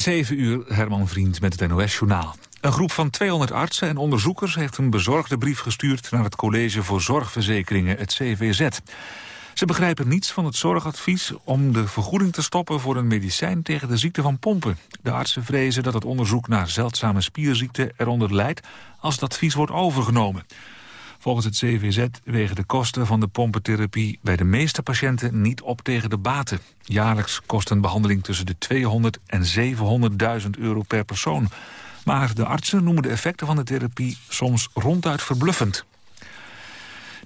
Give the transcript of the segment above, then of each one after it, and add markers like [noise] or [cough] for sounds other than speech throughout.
7 uur, Herman Vriend met het NOS-journaal. Een groep van 200 artsen en onderzoekers heeft een bezorgde brief gestuurd... naar het College voor Zorgverzekeringen, het CVZ. Ze begrijpen niets van het zorgadvies om de vergoeding te stoppen... voor een medicijn tegen de ziekte van pompen. De artsen vrezen dat het onderzoek naar zeldzame spierziekten eronder leidt... als het advies wordt overgenomen. Volgens het CVZ wegen de kosten van de pompentherapie bij de meeste patiënten niet op tegen de baten. Jaarlijks kost een behandeling tussen de 200 en 700.000 euro per persoon. Maar de artsen noemen de effecten van de therapie soms ronduit verbluffend.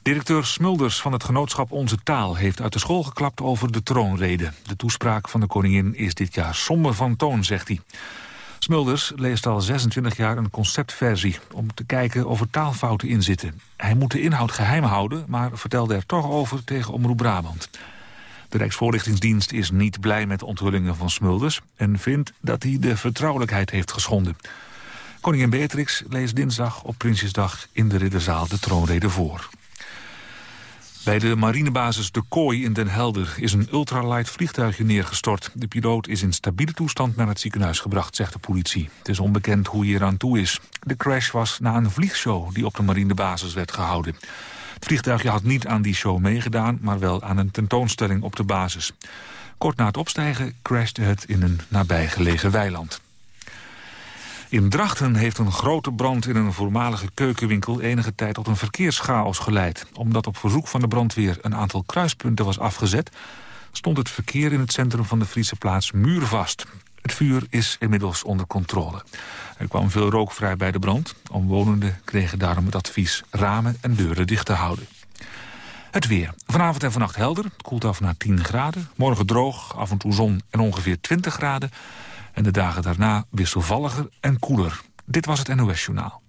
Directeur Smulders van het genootschap Onze Taal heeft uit de school geklapt over de troonrede. De toespraak van de koningin is dit jaar somber van toon, zegt hij. Smulders leest al 26 jaar een conceptversie... om te kijken of er taalfouten in zitten. Hij moet de inhoud geheim houden, maar vertelde er toch over tegen Omroep Brabant. De Rijksvoorlichtingsdienst is niet blij met onthullingen van Smulders... en vindt dat hij de vertrouwelijkheid heeft geschonden. Koningin Beatrix leest dinsdag op Prinsjesdag in de Ridderzaal de troonrede voor. Bij de marinebasis De Kooi in Den Helder is een ultralight vliegtuigje neergestort. De piloot is in stabiele toestand naar het ziekenhuis gebracht, zegt de politie. Het is onbekend hoe hij eraan toe is. De crash was na een vliegshow die op de marinebasis werd gehouden. Het vliegtuigje had niet aan die show meegedaan, maar wel aan een tentoonstelling op de basis. Kort na het opstijgen crashte het in een nabijgelegen weiland. In Drachten heeft een grote brand in een voormalige keukenwinkel enige tijd tot een verkeerschaos geleid. Omdat op verzoek van de brandweer een aantal kruispunten was afgezet, stond het verkeer in het centrum van de Friese plaats muurvast. Het vuur is inmiddels onder controle. Er kwam veel rook vrij bij de brand. Omwonenden kregen daarom het advies ramen en deuren dicht te houden. Het weer. Vanavond en vannacht helder. Het koelt af naar 10 graden. Morgen droog, af en toe zon en ongeveer 20 graden en de dagen daarna wisselvalliger en koeler. Dit was het NOS Journaal.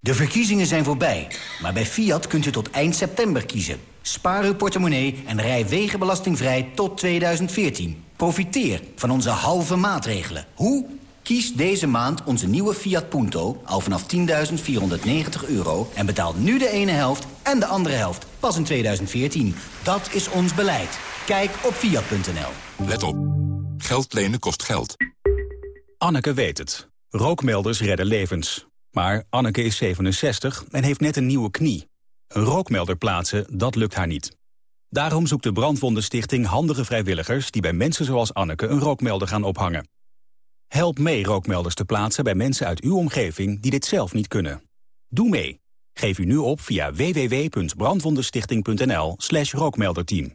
De verkiezingen zijn voorbij, maar bij Fiat kunt u tot eind september kiezen. Spaar uw portemonnee en rij wegenbelastingvrij tot 2014. Profiteer van onze halve maatregelen. Hoe? Kies deze maand onze nieuwe Fiat Punto al vanaf 10.490 euro... en betaal nu de ene helft en de andere helft pas in 2014. Dat is ons beleid. Kijk op fiat.nl. Let op. Geld lenen kost geld. Anneke weet het. Rookmelders redden levens. Maar Anneke is 67 en heeft net een nieuwe knie. Een rookmelder plaatsen, dat lukt haar niet. Daarom zoekt de Brandwondenstichting handige vrijwilligers... die bij mensen zoals Anneke een rookmelder gaan ophangen. Help mee rookmelders te plaatsen bij mensen uit uw omgeving... die dit zelf niet kunnen. Doe mee. Geef u nu op via www.brandwondenstichting.nl slash rookmelderteam.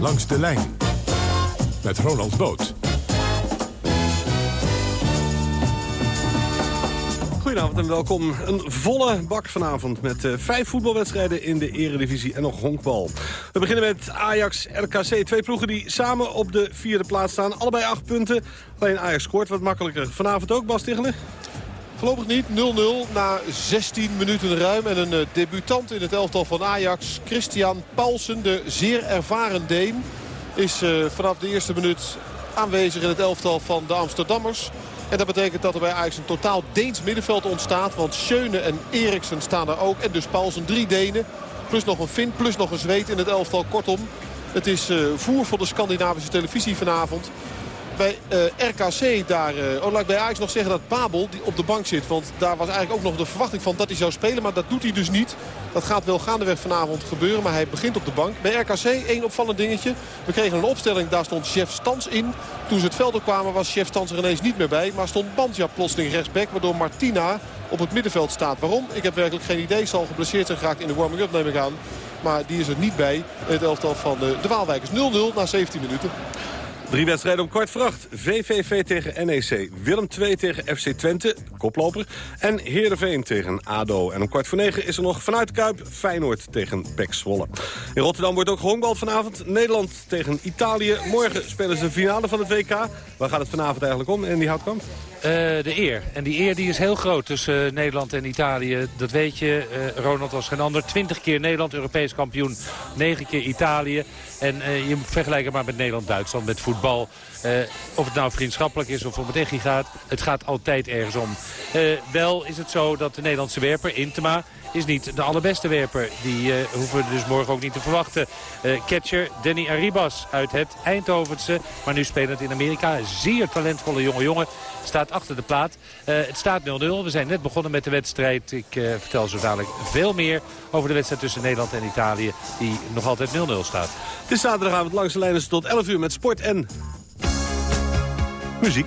Langs de lijn met Ronald Boot. Goedenavond en welkom. Een volle bak vanavond met uh, vijf voetbalwedstrijden in de eredivisie en nog honkbal. We beginnen met Ajax RKC. Twee ploegen die samen op de vierde plaats staan. Allebei acht punten. Alleen Ajax scoort wat makkelijker. Vanavond ook, Bas Tichelen? Voorlopig niet. 0-0 na 16 minuten ruim. En een uh, debutant in het elftal van Ajax. Christian Paulsen, de zeer ervaren Deen. Is uh, vanaf de eerste minuut aanwezig in het elftal van de Amsterdammers. En dat betekent dat er bij Ajax een totaal Deens middenveld ontstaat. Want Schöne en Eriksen staan er ook. En dus Paulsen drie Denen. Plus nog een Fin, plus nog een Zweed in het elftal. Kortom, het is uh, voer voor de Scandinavische televisie vanavond bij uh, RKC daar... Uh, oh, laat ik bij Ajax nog zeggen dat Babel die op de bank zit. Want daar was eigenlijk ook nog de verwachting van dat hij zou spelen. Maar dat doet hij dus niet. Dat gaat wel gaandeweg vanavond gebeuren. Maar hij begint op de bank. Bij RKC één opvallend dingetje. We kregen een opstelling. Daar stond Chef Stans in. Toen ze het veld kwamen was Chef Stans er ineens niet meer bij. Maar stond Bandja plotseling rechtsback. Waardoor Martina op het middenveld staat. Waarom? Ik heb werkelijk geen idee. Zal geblesseerd zijn geraakt in de warming-up neem ik aan. Maar die is er niet bij. Het elftal van de, de Waalwijkers 0-0 na 17 minuten. Drie wedstrijden om kwart voor acht. VVV tegen NEC. Willem II tegen FC Twente, koploper. En Heerenveen tegen ADO. En om kwart voor negen is er nog vanuit Kuip Feyenoord tegen PEC Zwolle. In Rotterdam wordt ook gehongbald vanavond. Nederland tegen Italië. Morgen spelen ze de finale van het WK. Waar gaat het vanavond eigenlijk om? En die Houtkamp? Uh, de eer. En die eer die is heel groot tussen uh, Nederland en Italië. Dat weet je, uh, Ronald was geen ander. 20 keer Nederland, Europees kampioen. 9 keer Italië. En je moet vergelijken maar met Nederland-Duitsland, met voetbal. Of het nou vriendschappelijk is of om het echt gaat. Het gaat altijd ergens om. wel is het zo dat de Nederlandse werper, Intema is niet de allerbeste werper. Die uh, hoeven we dus morgen ook niet te verwachten. Catcher Danny Arribas uit het Eindhovense. Maar nu spelend in Amerika. Zeer talentvolle jonge jongen. Staat achter de plaat. Het staat 0-0. We zijn net begonnen met de wedstrijd. Ik vertel zo dadelijk veel meer over de wedstrijd tussen Nederland en Italië. Die nog altijd 0-0 staat. Het is zaterdagavond langs de lijnen tot 11 uur met sport en muziek.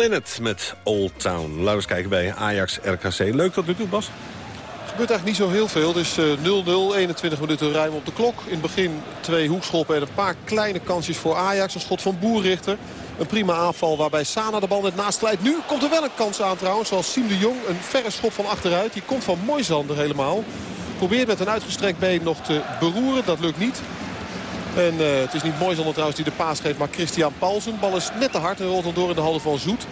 Linnet met Old Town. Laten we eens kijken bij Ajax RKC. Leuk tot nu toe, Bas. gebeurt eigenlijk niet zo heel veel. Dus eh, 0-0, 21 minuten ruim op de klok. In het begin twee hoekschoppen en een paar kleine kansjes voor Ajax. Een schot van Boerrichter. Een prima aanval waarbij Sana de bal net naast glijdt. Nu komt er wel een kans aan trouwens. Zoals Siem de Jong. Een verre schop van achteruit. Die komt van Moisander helemaal. Probeert met een uitgestrekt been nog te beroeren. Dat lukt niet. En eh, het is niet Moisander trouwens die de paas geeft. Maar Christian Paulsen. Bal is net te hard en rolt dan door in de handen van Zoet.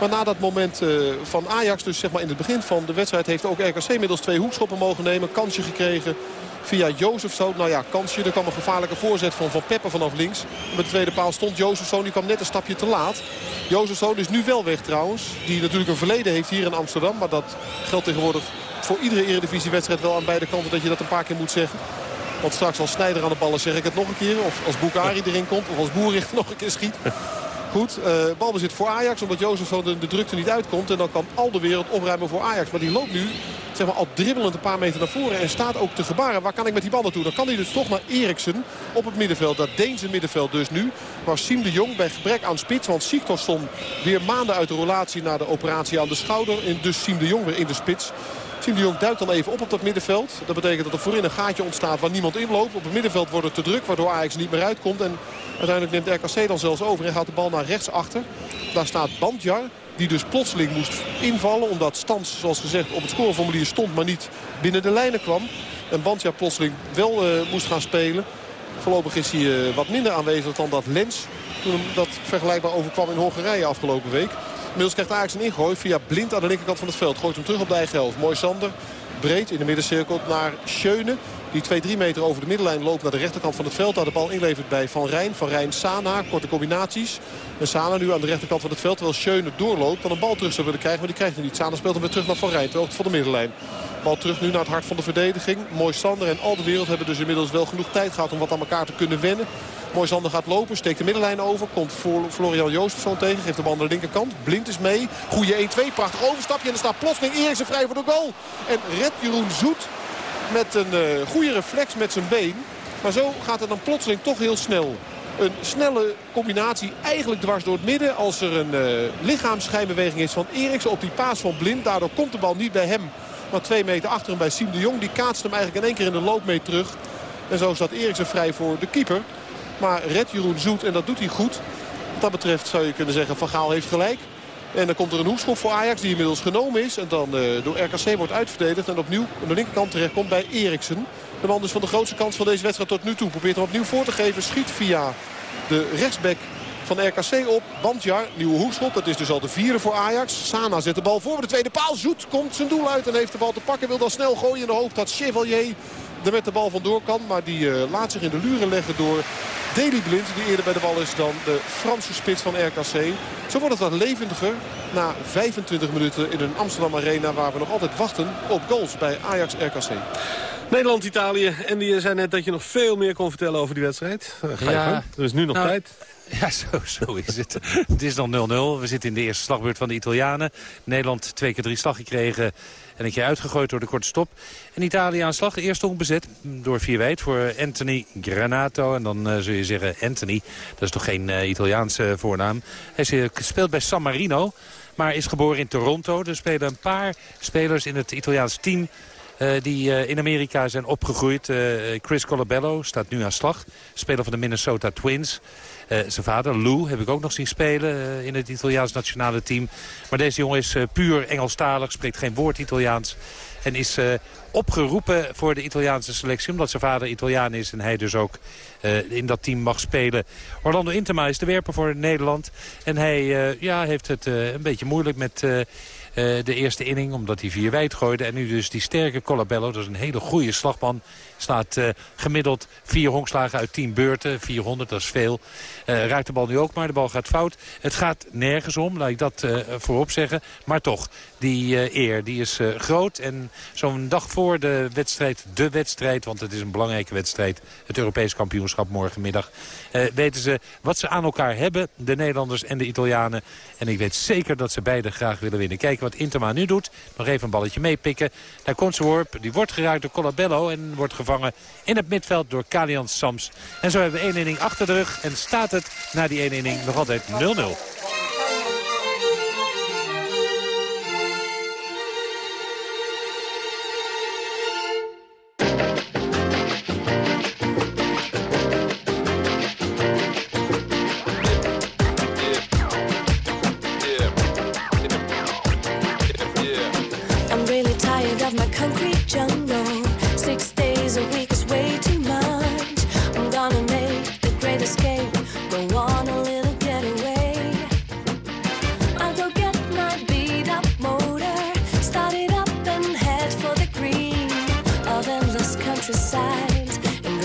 Maar na dat moment eh, van Ajax, dus zeg maar in het begin van de wedstrijd... heeft ook RKC inmiddels twee hoekschoppen mogen nemen. Kansje gekregen via Jozefzoon. Nou ja, kansje. Er kwam een gevaarlijke voorzet van Van Peppe vanaf links. Met de tweede paal stond Jozefzoon. Die kwam net een stapje te laat. Jozefzoon is nu wel weg trouwens. Die natuurlijk een verleden heeft hier in Amsterdam. Maar dat geldt tegenwoordig voor iedere eredivisiewedstrijd wel aan beide kanten. Dat je dat een paar keer moet zeggen. Want straks als Snijder aan de ballen zeg ik het nog een keer. Of als Bukari erin komt. Of als Boerichter [laughs] nog een keer schiet. Goed, uh, balbezit voor Ajax. Omdat Jozef van de, drukte niet uitkomt. En dan kan al de wereld opruimen voor Ajax. Maar die loopt nu zeg maar, al dribbelend een paar meter naar voren. En staat ook te gebaren. Waar kan ik met die bal naartoe? Dan kan hij dus toch naar Eriksen op het middenveld. Dat Deense middenveld dus nu. Maar Siem de Jong bij gebrek aan spits. Want Siktorsson weer maanden uit de relatie naar de operatie aan de schouder. En dus Siem de Jong weer in de spits. Siem de Jong duikt dan even op op dat middenveld. Dat betekent dat er voorin een gaatje ontstaat waar niemand inloopt. Op het middenveld wordt het te druk waardoor Ajax niet meer uitkomt. En uiteindelijk neemt RKC dan zelfs over en gaat de bal naar rechts achter. Daar staat Bandjar die dus plotseling moest invallen. Omdat Stans, zoals gezegd, op het scoreformulier stond, maar niet binnen de lijnen kwam. En Bandjar plotseling wel uh, moest gaan spelen. Voorlopig is hij uh, wat minder aanwezig dan dat Lens. Toen dat vergelijkbaar overkwam in Hongarije afgelopen week. Inmiddels krijgt Ajax een ingooi via Blind aan de linkerkant van het veld. Gooit hem terug op de eigen helft. Mooi Sander. Breed in de middencirkel naar Schöne. Die 2-3 meter over de middenlijn loopt naar de rechterkant van het veld. Daar de bal inlevert bij Van Rijn. Van Rijn Sana. Korte combinaties. En Sana nu aan de rechterkant van het veld. Terwijl Schöne doorloopt. Dan een bal terug zou willen krijgen. Maar die krijgt hij niet. Sana speelt hem weer terug naar Van Rijn. Ter van de middenlijn. Bal terug nu naar het hart van de verdediging. Mooi Sander en al de wereld hebben dus inmiddels wel genoeg tijd gehad om wat aan elkaar te kunnen wennen. Mooi Sander gaat lopen, steekt de middenlijn over. Komt Florian Joost tegen, geeft de bal aan de linkerkant. Blind is mee. Goeie 1-2, prachtig overstapje. En er staat plotseling Eriksen vrij voor de goal. En red Jeroen Zoet met een uh, goede reflex met zijn been. Maar zo gaat het dan plotseling toch heel snel. Een snelle combinatie eigenlijk dwars door het midden. Als er een uh, lichaamsschijnbeweging is van Eriksen op die paas van Blind. Daardoor komt de bal niet bij hem. Maar twee meter achter hem bij Siem de Jong. Die kaatst hem eigenlijk in één keer in de loop mee terug. En zo staat Eriksen vrij voor de keeper. Maar red Jeroen Zoet en dat doet hij goed. Wat dat betreft zou je kunnen zeggen Van Gaal heeft gelijk. En dan komt er een hoekschop voor Ajax die inmiddels genomen is. En dan uh, door RKC wordt uitverdedigd. En opnieuw aan de linkerkant terecht komt bij Eriksen. De man dus van de grootste kans van deze wedstrijd tot nu toe. Probeert hem opnieuw voor te geven. Schiet via de rechtsback van RKC op. Bandjar, nieuwe hoekschop. Dat is dus al de vierde voor Ajax. Sana zet de bal voor de tweede paal. Zoet komt zijn doel uit en heeft de bal te pakken. Wil dan snel gooien in de hoop dat Chevalier er met de bal vandoor kan. Maar die uh, laat zich in de luren leggen door Deli Blind. Die eerder bij de bal is dan de Franse spits van RKC. Zo wordt het wat levendiger na 25 minuten in een Amsterdam Arena... waar we nog altijd wachten op goals bij Ajax-RKC. Nederland-Italië. En die zei net dat je nog veel meer kon vertellen over die wedstrijd. Uh, ga ja, er is nu nog nou, tijd. Ja, zo, zo is het. het is nog 0-0. We zitten in de eerste slagbeurt van de Italianen. Nederland twee keer drie slag gekregen en een keer uitgegooid door de korte stop. En Italië aan slag. Eerst toch bezet door vier wijd voor Anthony Granato. En dan uh, zul je zeggen Anthony. Dat is toch geen uh, Italiaanse voornaam. Hij speelt bij San Marino. Maar is geboren in Toronto. Er spelen een paar spelers in het Italiaanse team die in Amerika zijn opgegroeid. Chris Colabello staat nu aan slag. Speler van de Minnesota Twins. Zijn vader, Lou, heb ik ook nog zien spelen in het Italiaans nationale team. Maar deze jongen is puur Engelstalig, spreekt geen woord Italiaans. En is opgeroepen voor de Italiaanse selectie. Omdat zijn vader Italiaan is en hij dus ook in dat team mag spelen. Orlando Intema is de werper voor Nederland. En hij ja, heeft het een beetje moeilijk met de eerste inning. Omdat hij vier wijd gooide. En nu dus die sterke Colabello. Dat is een hele goede slagman. Staat uh, gemiddeld vier honkslagen uit tien beurten. 400, dat is veel. Uh, raakt de bal nu ook maar. De bal gaat fout. Het gaat nergens om, laat ik dat voorop zeggen. Maar toch, die eer die is groot. En zo'n dag voor de wedstrijd, de wedstrijd... want het is een belangrijke wedstrijd, het Europees kampioenschap morgenmiddag... weten ze wat ze aan elkaar hebben, de Nederlanders en de Italianen. En ik weet zeker dat ze beide graag willen winnen. Kijken wat Interma nu doet. Nog even een balletje meepikken. Daar komt ze worp. Die wordt geraakt door Colabello en wordt gevangen in het midveld door Kalian Sams. En zo hebben we één inning achter de rug en staat het na die één inning nog altijd 0-0.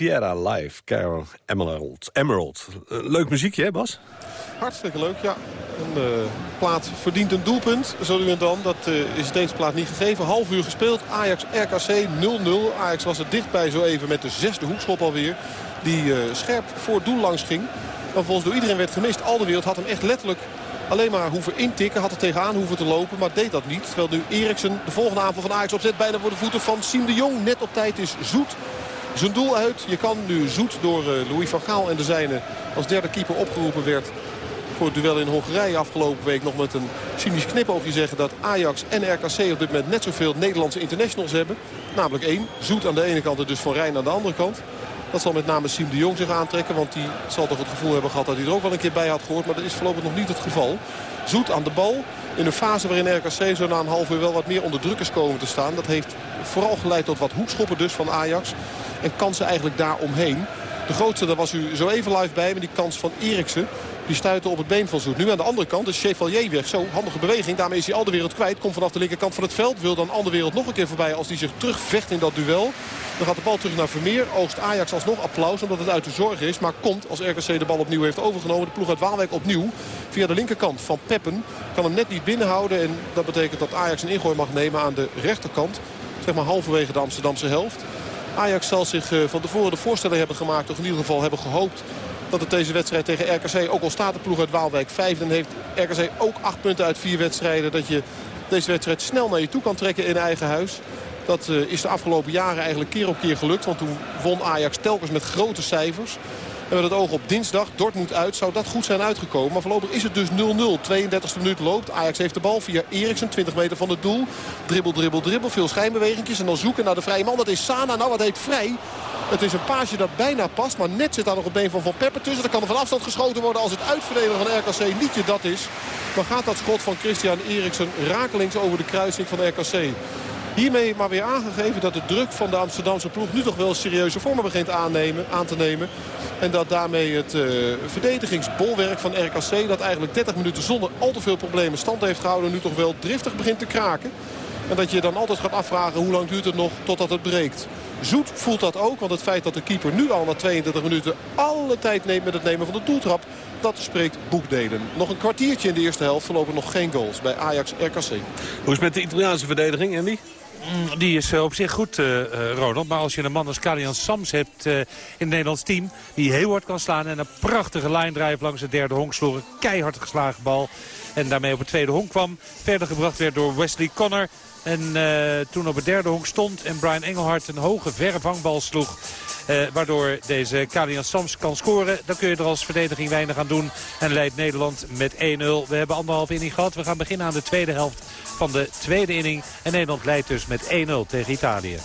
Riviera Live, Carol Emerald. Emerald. Eh, leuk muziekje, hè Bas? Hartstikke leuk, ja. Een eh, plaat verdient een doelpunt, zo nu en dan. Dat eh, is deze plaat niet gegeven. Half uur gespeeld. Ajax RKC 0-0. Ajax was er dichtbij zo even met de zesde hoekschop alweer. Die scherp voor doel langs ging. Maar volgens door iedereen werd gemist. Alderwereld had hem echt letterlijk alleen maar hoeven intikken. Had er tegenaan hoeven te lopen, maar deed dat niet. Terwijl nu Eriksen de volgende aanval van Ajax opzet. Bijna voor de voeten van Siem de Jong. Net op tijd is Zoet zijn doel uit. Je kan nu Zoet door eh, Louis van Gaal en de zijne als derde keeper opgeroepen werd voor het duel in Hongarije afgelopen week nog met een cynisch knipoogje zeggen dat Ajax en RKC op dit moment net zoveel Nederlandse internationals hebben. Namelijk één. Zoet aan de ene kant en dus Van Rijn aan de andere kant. Dat zal met name Siem de Jong zich aantrekken. Want die zal toch het gevoel hebben gehad dat hij er ook wel een keer bij had gehoord. Maar dat is voorlopig nog niet het geval. Zoet aan de bal. In een fase waarin RKC zo na een half uur wel wat meer onder druk is komen te staan. Dat heeft vooral geleid tot wat hoekschoppen dus van Ajax. En kansen eigenlijk daar omheen. De grootste, daar was u zo even live bij. Met die kans van Eriksen. Die stuitte op het been van Zoet. Nu aan de andere kant is Chevalier weg. Zo, handige beweging. Daarmee is hij al de wereld kwijt. Komt vanaf de linkerkant van het veld. Wil dan al de wereld nog een keer voorbij als hij zich terugvecht in dat duel. Dan gaat de bal terug naar Vermeer. Oogst Ajax alsnog applaus omdat het uit de zorg is. Maar komt als RKC de bal opnieuw heeft overgenomen. De ploeg uit Waalwijk opnieuw. Via de linkerkant van Peppen. Kan hem net niet binnenhouden. En dat betekent dat Ajax een ingooi mag nemen aan de rechterkant. Zeg maar halverwege de Amsterdamse helft. Ajax zal zich eh, van tevoren de voorstelling hebben gemaakt. Of in ieder geval hebben gehoopt dat het deze wedstrijd tegen RKC, ook al staat de ploeg uit Waalwijk vijfde... en heeft RKC ook acht punten uit vier wedstrijden... dat je deze wedstrijd snel naar je toe kan trekken in eigen huis. Dat uh, is de afgelopen jaren eigenlijk keer op keer gelukt. Want toen won Ajax telkens met grote cijfers. En met het oog op dinsdag, Dortmund uit, zou dat goed zijn uitgekomen. Maar voorlopig is het dus 0-0. 32e minuut loopt. Ajax heeft de bal via Eriksen, 20 meter van het doel. Dribbel, dribbel, dribbel. Veel schijnbewegingjes. En dan zoeken naar de vrije man. Dat is Sana. Nou, wat heet vrij. Het is een paasje dat bijna past. Maar net zit daar nog het been van Van Peppe tussen. Dan kan er van afstand geschoten worden als het uitverdelen van RKC niet je dat is. Dan gaat dat schot van Christian Eriksen rakelings over de kruising van RKC. Hiermee maar weer aangegeven dat de druk van de Amsterdamse ploeg nu toch wel serieuze vormen begint aan te nemen. En dat daarmee het uh, verdedigingsbolwerk van RKC... dat eigenlijk 30 minuten zonder al te veel problemen stand heeft gehouden... nu toch wel driftig begint te kraken. En dat je dan altijd gaat afvragen hoe lang duurt het nog totdat het breekt. Zoet voelt dat ook, want het feit dat de keeper nu al na 32 minuten alle tijd neemt met het nemen van de doeltrap, dat spreekt boekdelen. Nog een kwartiertje in de eerste helft, verlopen nog geen goals bij Ajax-RKC. Hoe is het met de Italiaanse verdediging, Andy? Mm, die is eh, op zich goed, uh, Ronald. Maar als je een man als Kalian Sams hebt uh, in het Nederlands team... die heel hard kan slaan en een prachtige line drive langs de derde honk sloeg. Een keihard geslagen bal. En daarmee op het tweede honk kwam. Verder gebracht werd door Wesley Connor. En uh, toen op het derde honk stond en Brian Engelhard een hoge verre vangbal sloeg. Uh, waardoor deze Kalian Sams kan scoren. Dan kun je er als verdediging weinig aan doen. En leidt Nederland met 1-0. We hebben anderhalf inning gehad. We gaan beginnen aan de tweede helft van de tweede inning. En Nederland leidt dus met 1-0 tegen Italië.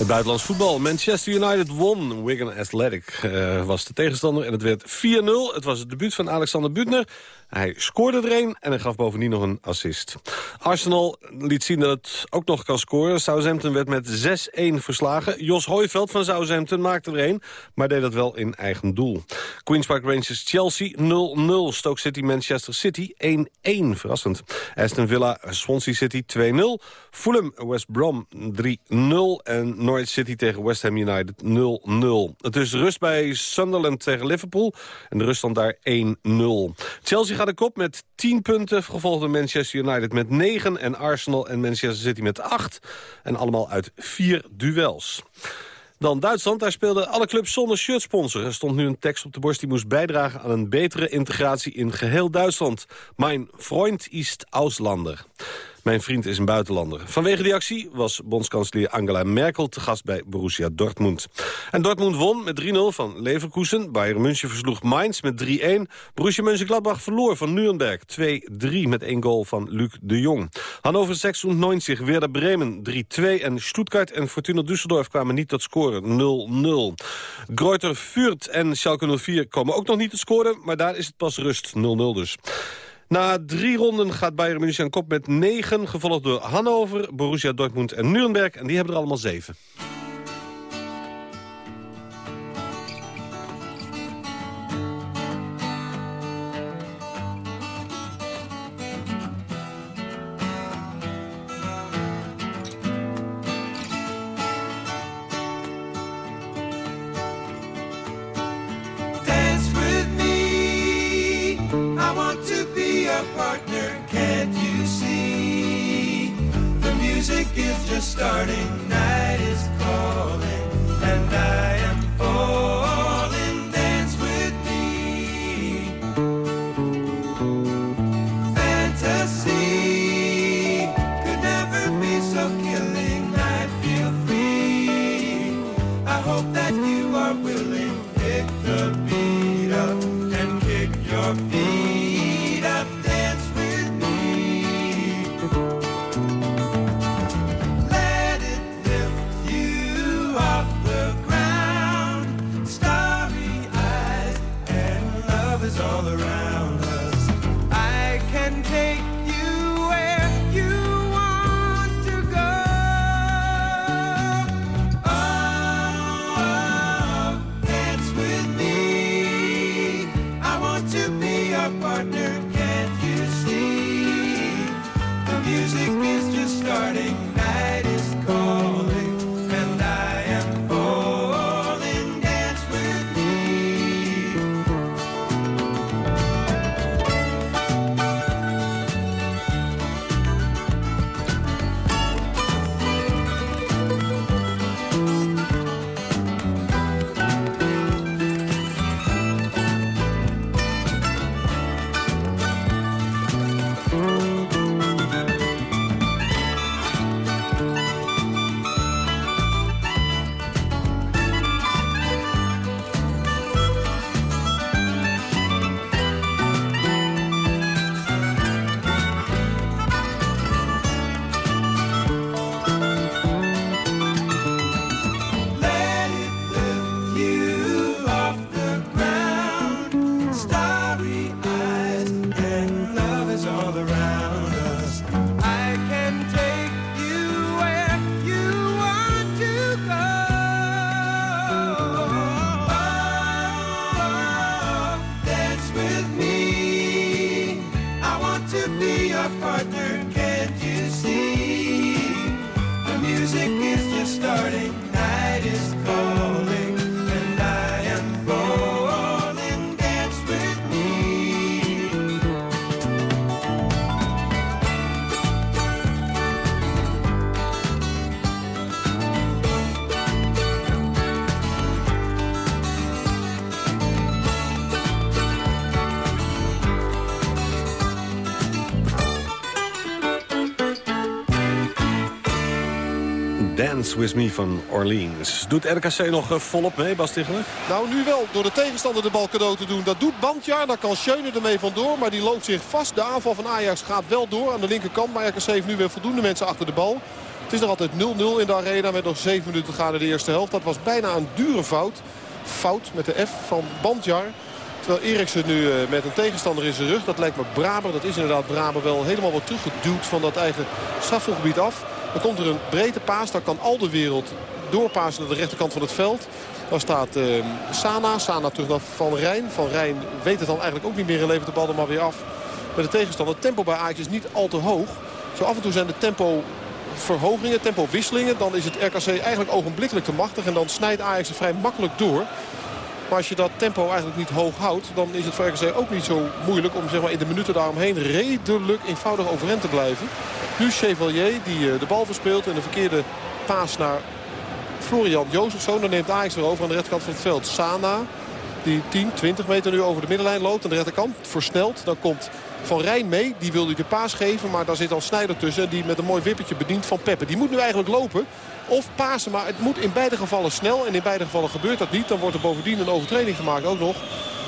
Het buitenlands voetbal. Manchester United won. Wigan Athletic uh, was de tegenstander en het werd 4-0. Het was het debuut van Alexander Butner. Hij scoorde er een en hij gaf bovendien nog een assist. Arsenal liet zien dat het ook nog kan scoren. Southampton werd met 6-1 verslagen. Jos Hooiveld van Southampton maakte er een, maar deed dat wel in eigen doel. Queen's Park Rangers Chelsea 0-0. Stoke City Manchester City 1-1. Verrassend. Aston Villa Swansea City 2-0. Fulham West Brom 3-0. En Norwich City tegen West Ham United 0-0. Het is rust bij Sunderland tegen Liverpool. En de ruststand daar 1-0. Chelsea gaat de kop met 10 punten. Gevolgd door Manchester United met 9. En Arsenal en Manchester City met 8. En allemaal uit 4 duels. Dan Duitsland, daar speelden alle clubs zonder shirtsponsor. Er stond nu een tekst op de borst die moest bijdragen aan een betere integratie in geheel Duitsland. Mijn Freund ist Auslander. Mijn vriend is een buitenlander. Vanwege die actie was bondskanselier Angela Merkel te gast bij Borussia Dortmund. En Dortmund won met 3-0 van Leverkusen. Bayern München versloeg Mainz met 3-1. Borussia Mönchengladbach verloor van Nuremberg 2-3 met één goal van Luc de Jong. Hannover 96, Werder Bremen 3-2 en Stuttgart en Fortuna Düsseldorf kwamen niet tot scoren 0-0. Greuther Fürth en Schalke 04 komen ook nog niet tot scoren, maar daar is het pas rust 0-0 dus. Na drie ronden gaat Bayern München aan kop met negen... gevolgd door Hannover, Borussia Dortmund en Nuremberg. En die hebben er allemaal zeven. partner, can't you see? The music is just starting, night is calling, and I With Me van Orleans. Doet RKC nog eh, volop mee, Bas Tichelen? Nou, nu wel. Door de tegenstander de bal cadeau te doen. Dat doet Bandjaar. Daar kan Schöne ermee vandoor. Maar die loopt zich vast. De aanval van Ajax gaat wel door aan de linkerkant. Maar RKC heeft nu weer voldoende mensen achter de bal. Het is nog altijd 0-0 in de arena. Met nog 7 minuten te gaan in de eerste helft. Dat was bijna een dure fout. Fout met de F van Bandjaar. Terwijl Eriksen nu eh, met een tegenstander in zijn rug. Dat lijkt me Braber. Dat is inderdaad Braber wel helemaal wat teruggeduwd van dat eigen strafselgebied af. Dan komt er een breedte paas. Dan kan al de wereld doorpassen naar de rechterkant van het veld. Dan staat eh, Sana. Sana terug naar Van Rijn. Van Rijn weet het dan eigenlijk ook niet meer en levert de bal er maar weer af. Met de tegenstander. Het tempo bij Ajax is niet al te hoog. Zo af en toe zijn de tempo verhogingen, tempo wisselingen. Dan is het RKC eigenlijk ogenblikkelijk te machtig. En dan snijdt Ajax er vrij makkelijk door. Maar als je dat tempo eigenlijk niet hoog houdt... dan is het voor RKC ook niet zo moeilijk om zeg maar, in de minuten daaromheen... redelijk eenvoudig overeind te blijven. Nu Chevalier die eh, de bal verspeelt en de verkeerde paas naar Florian Jozefzoon. Dan neemt Ajax weer over aan de rechterkant van het veld. Sana, die 10, 20 meter nu over de middenlijn loopt. Aan de rechterkant versnelt. Dan komt Van Rijn mee. Die wil hij de paas geven. Maar daar zit al Snijder tussen. Die met een mooi wippertje bedient van Peppe. Die moet nu eigenlijk lopen. Of pasen. Maar het moet in beide gevallen snel. En in beide gevallen gebeurt dat niet. Dan wordt er bovendien een overtreding gemaakt ook nog.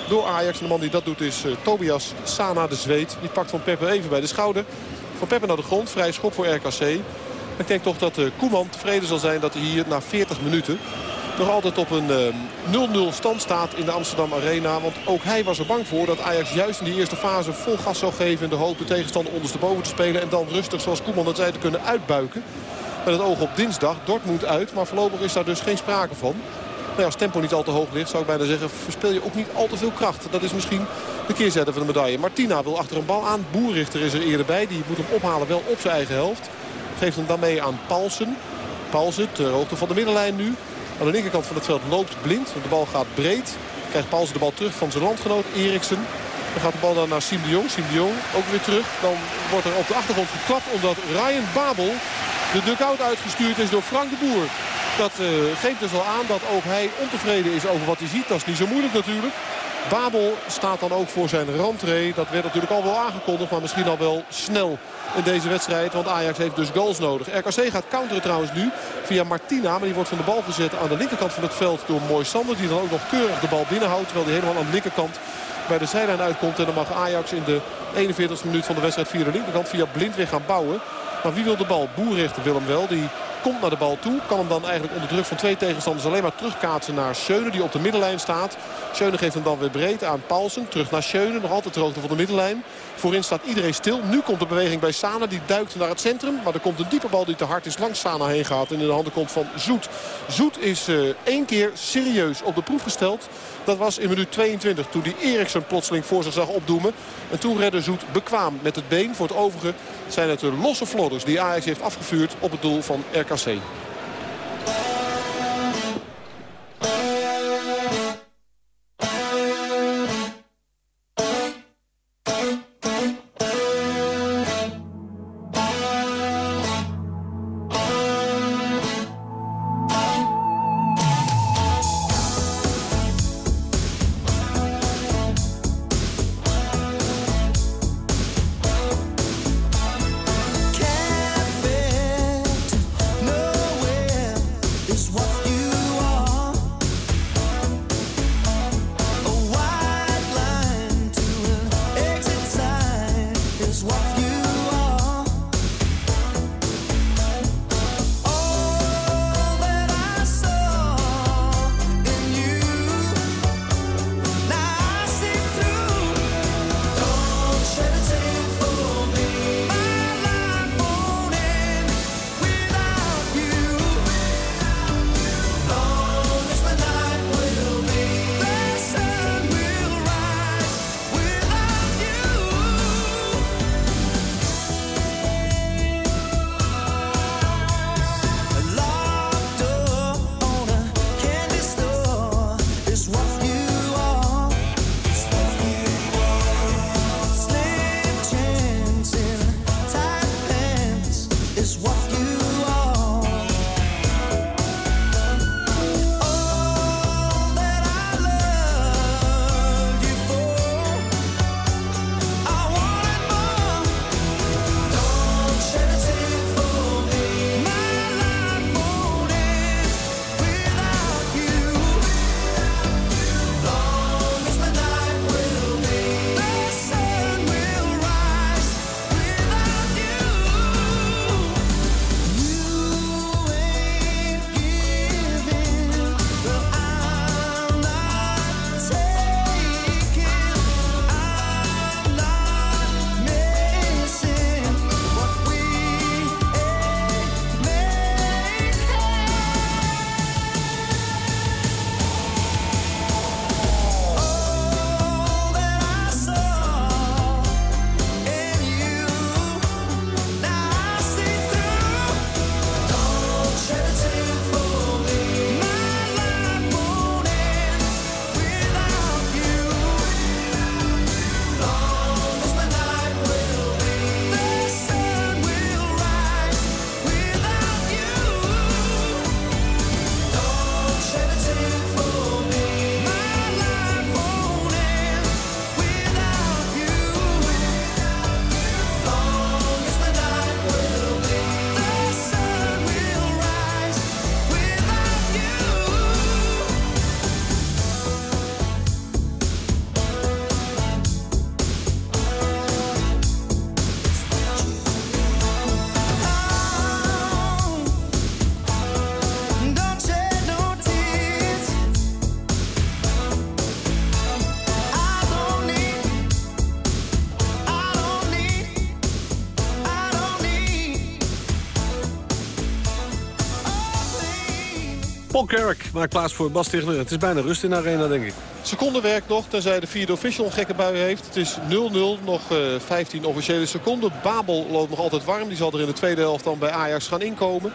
Door Ajax. En de man die dat doet is eh, Tobias Sana de Zweet. Die pakt van Peppe even bij de schouder. Van Peppe naar de grond. Vrij schop voor RKC. Ik denk toch dat eh, Koeman tevreden zal zijn dat hij hier na 40 minuten nog altijd op een eh, 0-0 stand staat in de Amsterdam Arena. Want ook hij was er bang voor dat Ajax juist in die eerste fase vol gas zou geven... in de hoop de tegenstander ondersteboven te spelen... en dan rustig, zoals Koeman dat zei, te kunnen uitbuiken. Met het oog op dinsdag, Dortmund uit. Maar voorlopig is daar dus geen sprake van. Nou als tempo niet al te hoog ligt, zou ik bijna zeggen... verspeel je ook niet al te veel kracht. Dat is misschien de keerzijde van de medaille. Martina wil achter een bal aan. Boerrichter is er eerder bij. Die moet hem ophalen wel op zijn eigen helft. Geeft hem dan mee aan Paulsen. Paulsen ter hoogte van de middenlijn nu. Aan de linkerkant van het veld loopt blind. De bal gaat breed. Krijgt Paulsen de bal terug van zijn landgenoot Eriksen. Dan gaat de bal dan naar Siem de Jong. De Jong ook weer terug. Dan wordt er op de achtergrond geklapt omdat Ryan Babel de dugout uitgestuurd is door Frank de Boer. Dat uh, geeft dus al aan dat ook hij ontevreden is over wat hij ziet. Dat is niet zo moeilijk natuurlijk. Babel staat dan ook voor zijn rentree. Dat werd natuurlijk al wel aangekondigd, maar misschien al wel snel in deze wedstrijd. Want Ajax heeft dus goals nodig. RKC gaat counteren trouwens nu via Martina. Maar die wordt van de bal gezet aan de linkerkant van het veld door Mooi Sander. Die dan ook nog keurig de bal binnenhoudt. Terwijl hij helemaal aan de linkerkant bij de zijlijn uitkomt. En dan mag Ajax in de 41e minuut van de wedstrijd via de linkerkant via blind weer gaan bouwen. Maar wie wil de bal? Boerrichter wil hem wel. Die komt naar de bal toe. Kan hem dan eigenlijk onder druk van twee tegenstanders alleen maar terugkaatsen naar Schöne. Die op de middenlijn staat. Schöne geeft hem dan weer breed aan Paulsen. Terug naar Schöne. Nog altijd de hoogte van de middenlijn. Voorin staat iedereen stil. Nu komt de beweging bij Sana. Die duikt naar het centrum. Maar er komt een diepe bal die te hard is langs Sana heen gaat. En in de handen komt van Zoet. Zoet is uh, één keer serieus op de proef gesteld. Dat was in minuut 22 toen die Eriksen plotseling voor zich zag opdoemen. En toen redde Zoet bekwaam met het been. Voor het overige zijn het de losse flodders die Ajax heeft afgevuurd op het doel van RKC. Paul maakt plaats voor Bas. Het is bijna rust in de arena, denk ik. Secondenwerk nog, tenzij de vierde official een gekke bui heeft. Het is 0-0, nog uh, 15 officiële seconden. Babel loopt nog altijd warm. Die zal er in de tweede helft dan bij Ajax gaan inkomen.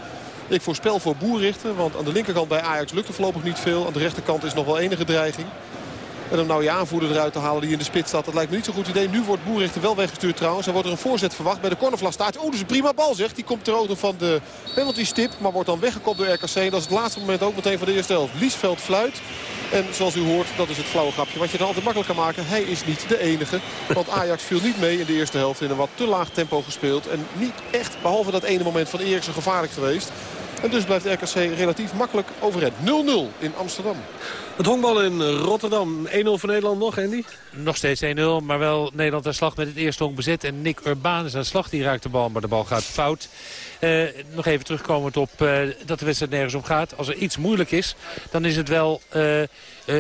Ik voorspel voor Boerrichter, want aan de linkerkant bij Ajax lukt er voorlopig niet veel. Aan de rechterkant is nog wel enige dreiging. En om nou je aanvoerder eruit te halen die in de spits staat. Dat lijkt me niet zo'n goed idee. Nu wordt Boerichter wel weggestuurd trouwens. Er wordt er een voorzet verwacht bij de cornervlag staat. Oh, dat is een prima bal zegt. Die komt ter hoogte van de penalty stip. Maar wordt dan weggekopt door RKC. Dat is het laatste moment ook meteen van de eerste helft. Liesveld fluit. En zoals u hoort, dat is het flauwe grapje. Wat je dan altijd makkelijk kan maken. Hij is niet de enige. Want Ajax viel niet mee in de eerste helft. In een wat te laag tempo gespeeld. En niet echt, behalve dat ene moment van Eriksen, gevaarlijk geweest. En dus blijft RKC relatief makkelijk overeind. 0-0 in Amsterdam. Het honkbal in Rotterdam. 1-0 voor Nederland nog, Andy? Nog steeds 1-0, maar wel Nederland aan slag met het eerste honk bezet. En Nick Urbaan is aan slag. Die raakt de bal, maar de bal gaat fout. Uh, nog even terugkomend op uh, dat de wedstrijd nergens om gaat. Als er iets moeilijk is, dan is het wel uh,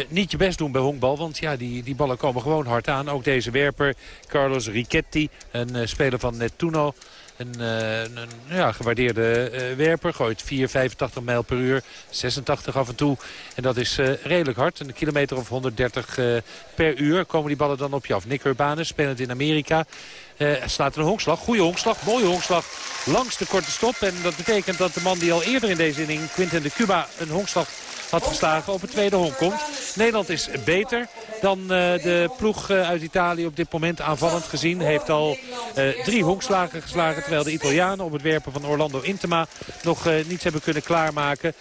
niet je best doen bij honkbal. Want ja, die, die ballen komen gewoon hard aan. Ook deze werper, Carlos Riquetti, een speler van Nettuno... Een, uh, een, ja, gewaardeerde uh, werper. Gooit 4, 85 mijl per uur. 86 af en toe. En dat is uh, redelijk hard. Een kilometer of 130 per uur komen die ballen dan op je af. Nick Urbanus, spelend in Amerika. slaat een honkslag. Goede honkslag. Mooie honkslag. Langs de korte stop. En dat betekent dat de man die al eerder in deze inning, Quinten de Cuba, een honkslag had geslagen op het tweede honk komt. Nederland is beter dan uh, de ploeg uh, uit Italië op dit moment aanvallend gezien. Heeft al uh, drie honkslagen geslagen. Terwijl de Italianen op het werpen van Orlando Intema nog niets hebben kunnen klaarmaken.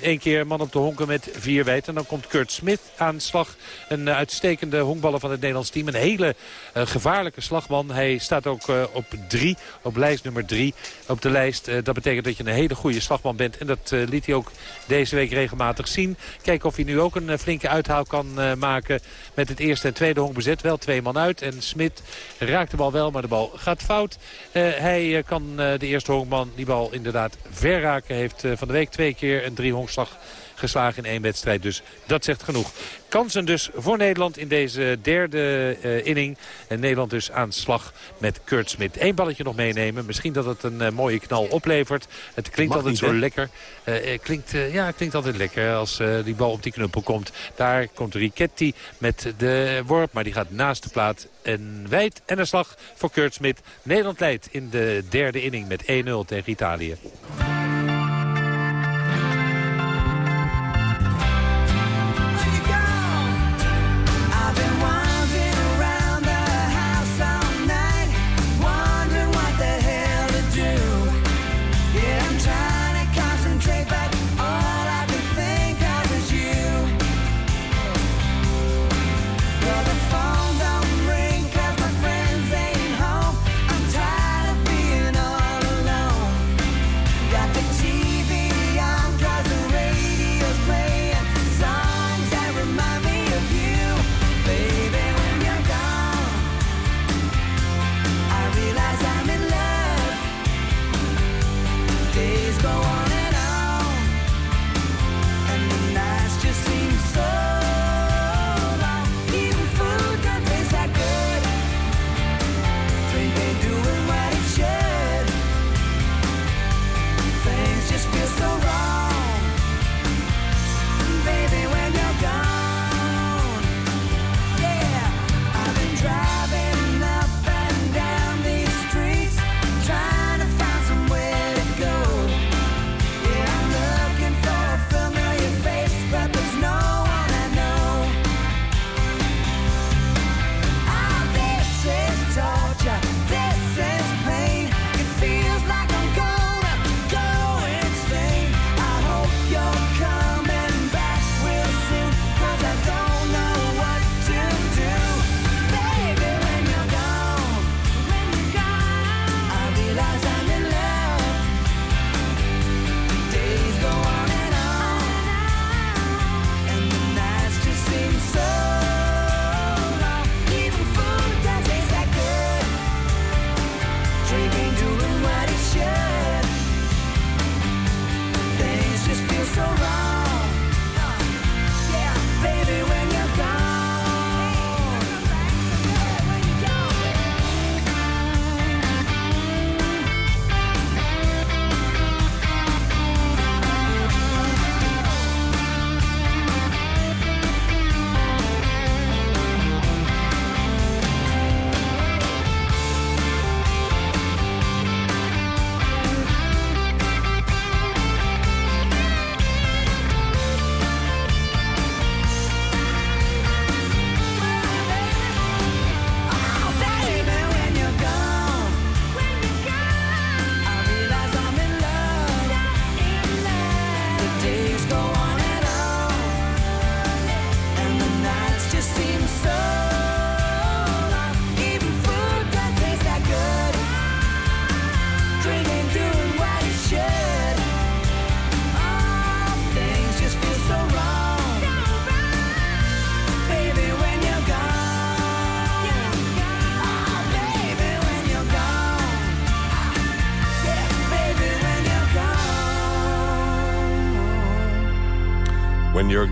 Eén keer man op de honken met vier weet. En dan komt Kurt Smit aan slag. Een uitstekende honkballer van het Nederlands team. Een hele gevaarlijke slagman. Hij staat ook op drie, op lijst nummer drie op de lijst. dat betekent dat je een hele goede slagman bent. En dat liet hij ook deze week regelmatig zien. Kijken of hij nu ook een flinke uithaal kan maken met het eerste en tweede honk bezet. Wel twee man uit. En Smit raakt de bal wel, maar de bal gaat fout. Uh, hij kan de eerste honkman die bal inderdaad ver raken. Heeft van de week twee keer een drie honkslag geslagen in één wedstrijd. Dus dat zegt genoeg. Kansen dus voor Nederland in deze derde uh, inning. En Nederland dus aan slag met Kurt Smit. Eén balletje nog meenemen. Misschien dat het een uh, mooie knal oplevert. Het klinkt Mag altijd niet, zo lekker. Uh, klinkt, ja, het klinkt altijd lekker als die bal op die knuppel komt. Daar komt Riquetti met de worp. Maar die gaat naast de plaat en wijd. En een slag voor Kurt Smit. Nederland leidt in de derde inning met 1-0 tegen Italië.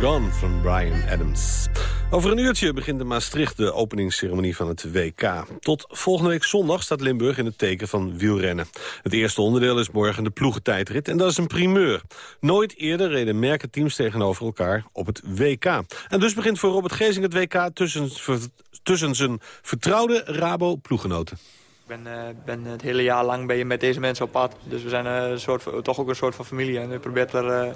Van Brian Adams. Over een uurtje begint de Maastricht de openingsceremonie van het WK. Tot volgende week zondag staat Limburg in het teken van wielrennen. Het eerste onderdeel is morgen de ploegentijdrit en dat is een primeur. Nooit eerder reden merkenteams tegenover elkaar op het WK. En dus begint voor Robert Gezing het WK tussen, tussen zijn vertrouwde Rabo-ploeggenoten. Ik ben, uh, ben het hele jaar lang ben je met deze mensen op pad. Dus we zijn uh, een soort, toch ook een soort van familie. En je probeert er uh,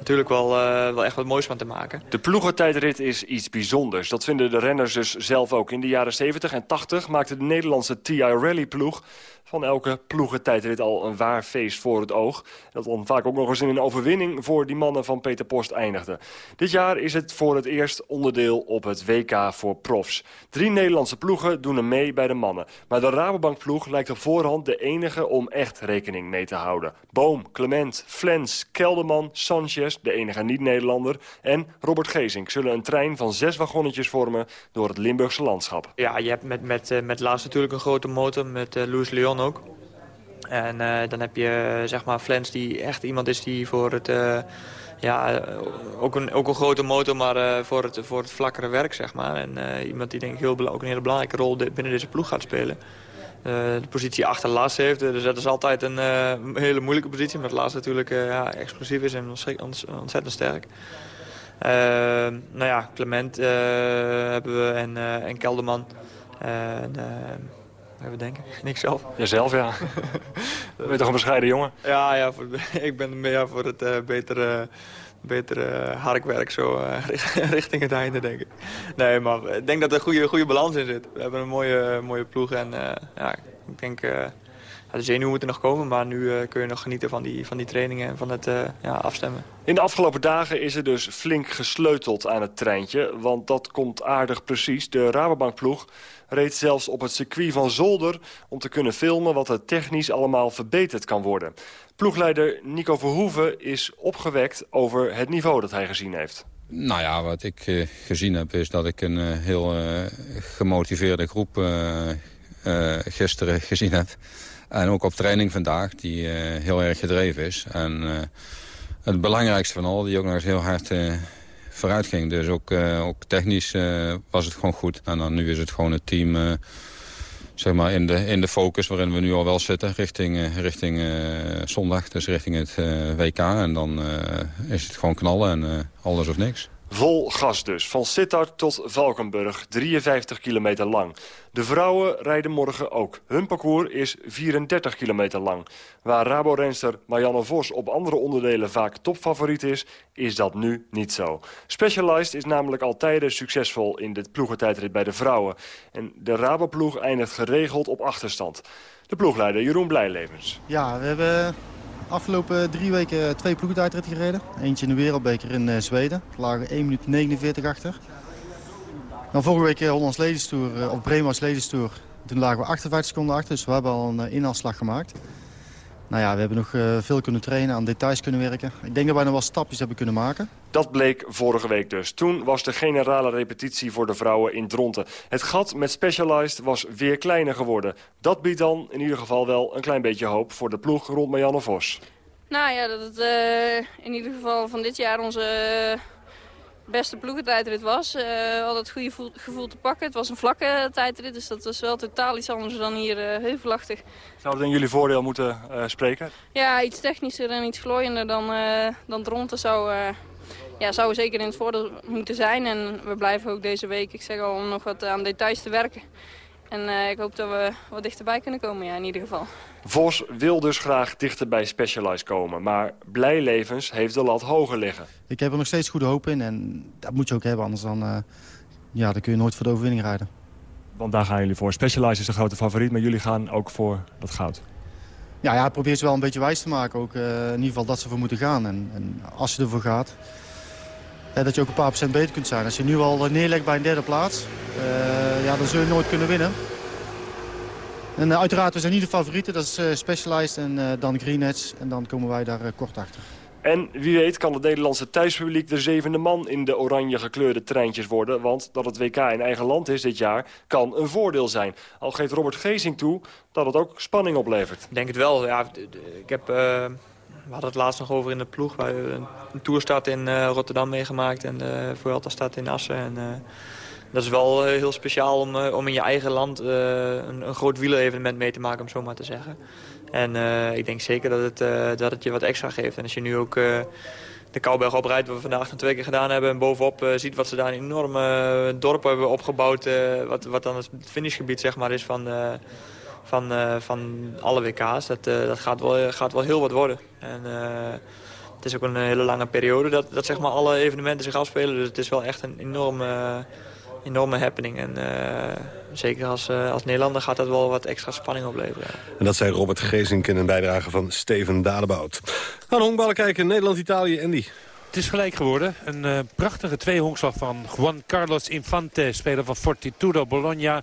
natuurlijk wel, wel echt wat moois van te maken. De ploegentijdrit is iets bijzonders. Dat vinden de renners dus zelf ook. In de jaren 70 en 80 maakte de Nederlandse TI Rally ploeg van elke ploegentijdrit al een waar feest voor het oog. Dat dan vaak ook nog eens in een overwinning voor die mannen van Peter Post eindigde. Dit jaar is het voor het eerst onderdeel op het WK voor profs. Drie Nederlandse ploegen doen er mee bij de mannen. Maar de Rabobankploeg lijkt op voorhand de enige om echt rekening mee te houden. Boom, Clement, Flens, Kelderman, Sanchez, de enige niet-Nederlander... en Robert Gezink zullen een trein van zes wagonnetjes vormen door het Limburgse landschap. Ja, je hebt met, met, eh, met Laas natuurlijk een grote motor, met uh, Louis Leon ook. En uh, dan heb je zeg maar Flens die echt iemand is die voor het... Uh, ja, ook een, ook een grote motor, maar uh, voor, het, voor het vlakkere werk, zeg maar. En iemand die denk ik heel, ook een hele belangrijke rol binnen deze ploeg gaat spelen. de positie achter Laas heeft, dus dat is altijd een hele moeilijke positie. Omdat Laas natuurlijk ja, explosief is en ontzettend sterk. nou ja, Clement hebben we en, en Kelderman. En, Even denken. Niks zelf. Jezelf, ja. [laughs] ben je toch een bescheiden jongen? Ja, ja voor, [laughs] ik ben meer voor het uh, betere, betere harkwerk zo [laughs] uh, richting het einde, denk ik. Nee, maar ik denk dat er een goede, goede balans in zit. We hebben een mooie, mooie ploeg en uh, ja, ik denk... Ja, de zenuwen moeten nog komen, maar nu uh, kun je nog genieten van die, van die trainingen en van het uh, ja, afstemmen. In de afgelopen dagen is er dus flink gesleuteld aan het treintje. Want dat komt aardig precies. De Rabobankploeg reed zelfs op het circuit van Zolder... om te kunnen filmen wat er technisch allemaal verbeterd kan worden. Ploegleider Nico Verhoeven is opgewekt over het niveau dat hij gezien heeft. Nou ja, wat ik uh, gezien heb is dat ik een uh, heel uh, gemotiveerde groep gisteren gezien heb. En ook op training vandaag, die heel erg gedreven is. En het belangrijkste van al, die ook nog eens heel hard vooruit ging. Dus ook, ook technisch was het gewoon goed. En dan nu is het gewoon het team zeg maar in, de, in de focus waarin we nu al wel zitten. Richting, richting zondag, dus richting het WK. En dan is het gewoon knallen en alles of niks. Vol gas dus, van Sittard tot Valkenburg, 53 kilometer lang. De vrouwen rijden morgen ook. Hun parcours is 34 kilometer lang. Waar Rabo-renster Marianne Vos op andere onderdelen vaak topfavoriet is, is dat nu niet zo. Specialized is namelijk al tijden succesvol in de ploegentijdrit bij de vrouwen. En de Rabo-ploeg eindigt geregeld op achterstand. De ploegleider Jeroen Blijlevens. Ja, we hebben afgelopen drie weken twee ploegentijdritten gereden. Eentje in de Wereldbeker in uh, Zweden. We lagen 1 minuut 49 achter. Dan vorige week Hollands Ladies Tour, uh, of Brema's Ladies Tour. Toen lagen we 58 seconden achter, dus we hebben al een inhaalslag gemaakt. Nou ja, we hebben nog uh, veel kunnen trainen, aan details kunnen werken. Ik denk dat wij nog wel stapjes hebben kunnen maken. Dat bleek vorige week dus. Toen was de generale repetitie voor de vrouwen in Dronten. Het gat met Specialized was weer kleiner geworden. Dat biedt dan in ieder geval wel een klein beetje hoop voor de ploeg rond Marianne Vos. Nou ja, dat het uh, in ieder geval van dit jaar onze beste ploegentijdrit was. Uh, we hadden het goede gevoel te pakken. Het was een vlakke tijdrit, dus dat was wel totaal iets anders dan hier uh, heuvelachtig. Zou het in jullie voordeel moeten uh, spreken? Ja, iets technischer en iets vlooiender dan, dan Dronten zou, ja, zou zeker in het voordeel moeten zijn. En we blijven ook deze week, ik zeg al, om nog wat aan details te werken. En uh, ik hoop dat we wat dichterbij kunnen komen, ja, in ieder geval. Vos wil dus graag dichter bij Specialized komen. Maar Blijlevens heeft de lat hoger liggen. Ik heb er nog steeds goede hoop in. En dat moet je ook hebben, anders dan, uh, ja, dan kun je nooit voor de overwinning rijden. Want daar gaan jullie voor. Specialized is de grote favoriet, maar jullie gaan ook voor dat goud. Ja, ja probeer ze wel een beetje wijs te maken. Ook uh, in ieder geval dat ze voor moeten gaan. En, en als je ervoor gaat, dat je ook een paar procent beter kunt zijn. Als je nu al neerlegt bij een derde plaats, uh, ja, dan zul je nooit kunnen winnen. En uh, uiteraard, we zijn niet de favorieten. Dat is uh, Specialized en dan Green Edge. En dan komen wij daar kort achter. En wie weet kan het Nederlandse thuispubliek de zevende man in de oranje gekleurde treintjes worden. Want dat het WK in eigen land is dit jaar kan een voordeel zijn. Al geeft Robert Gezing toe dat het ook spanning oplevert. Ik denk het wel. Ja, ik heb we hadden het laatst nog over in de ploeg. We een, een toerstart in uh, Rotterdam meegemaakt en de Vuelta staat in Assen. En, uh, dat is wel heel speciaal om, om in je eigen land een, een, groot wielerevenement mee te maken, om zo maar te zeggen. En ik denk zeker dat het, dat het je wat extra geeft. En als je nu ook de Kouwberg oprijdt, wat we vandaag nog twee keer gedaan hebben... en bovenop ziet wat ze daar een enorme dorp hebben opgebouwd... wat, wat dan het finishgebied zeg maar, is van van, uh, van alle WK's. Dat, uh, dat gaat, wel, gaat wel heel wat worden. En, uh, het is ook een hele lange periode dat, dat zeg maar alle evenementen zich afspelen. Dus het is wel echt een enorme, enorme happening. En zeker als, als Nederlander gaat dat wel wat extra spanning opleveren. Ja. En dat zei Robert Geesink in een bijdrage van Steven Dadebout. Gaan honkballen kijken. Nederland-Italië, Andy. Het is gelijk geworden. Een uh, prachtige tweehonkslag van Juan Carlos Infante, speler van Fortitudo Bologna.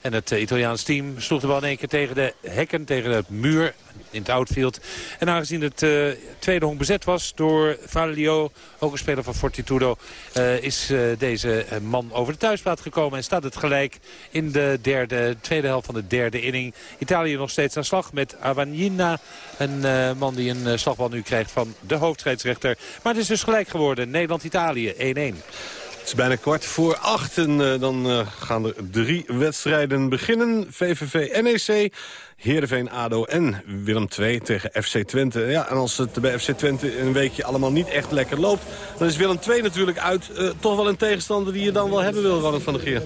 En het uh, Italiaans team sloeg de bal in één keer tegen de hekken, tegen de muur in het outfield. En aangezien het uh, tweede honk bezet was door Valio, ook een speler van Fortitudo... Uh, is deze man over de thuisplaat gekomen en staat het gelijk in de derde, tweede helft van de derde inning. Italië nog steeds aan slag met Avagnina, een man die een slagbal nu krijgt van de hoofdscheidsrechter. Maar het is dus gelijk geworden, Nederland-Italië 1-1. Het is bijna kwart voor acht en uh, dan uh, gaan er drie wedstrijden beginnen. VVV NEC, Heerenveen ADO en Willem II tegen FC Twente. Ja, en als het bij FC Twente een weekje allemaal niet echt lekker loopt... dan is Willem II natuurlijk uit uh, toch wel een tegenstander die je dan wel hebben wil, Ronald van der Geer.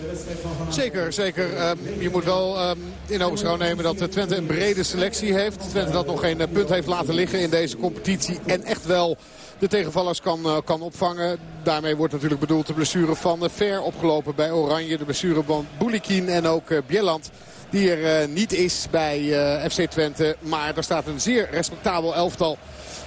Zeker, zeker. Je moet wel in ogenschouw nemen dat Twente een brede selectie heeft. Twente dat nog geen punt heeft laten liggen in deze competitie. En echt wel de tegenvallers kan, uh, kan opvangen. Daarmee wordt natuurlijk bedoeld de blessure van Ver opgelopen bij Oranje. De blessure van Boulikin en ook uh, Bieland. Die er niet is bij FC Twente. Maar er staat een zeer respectabel elftal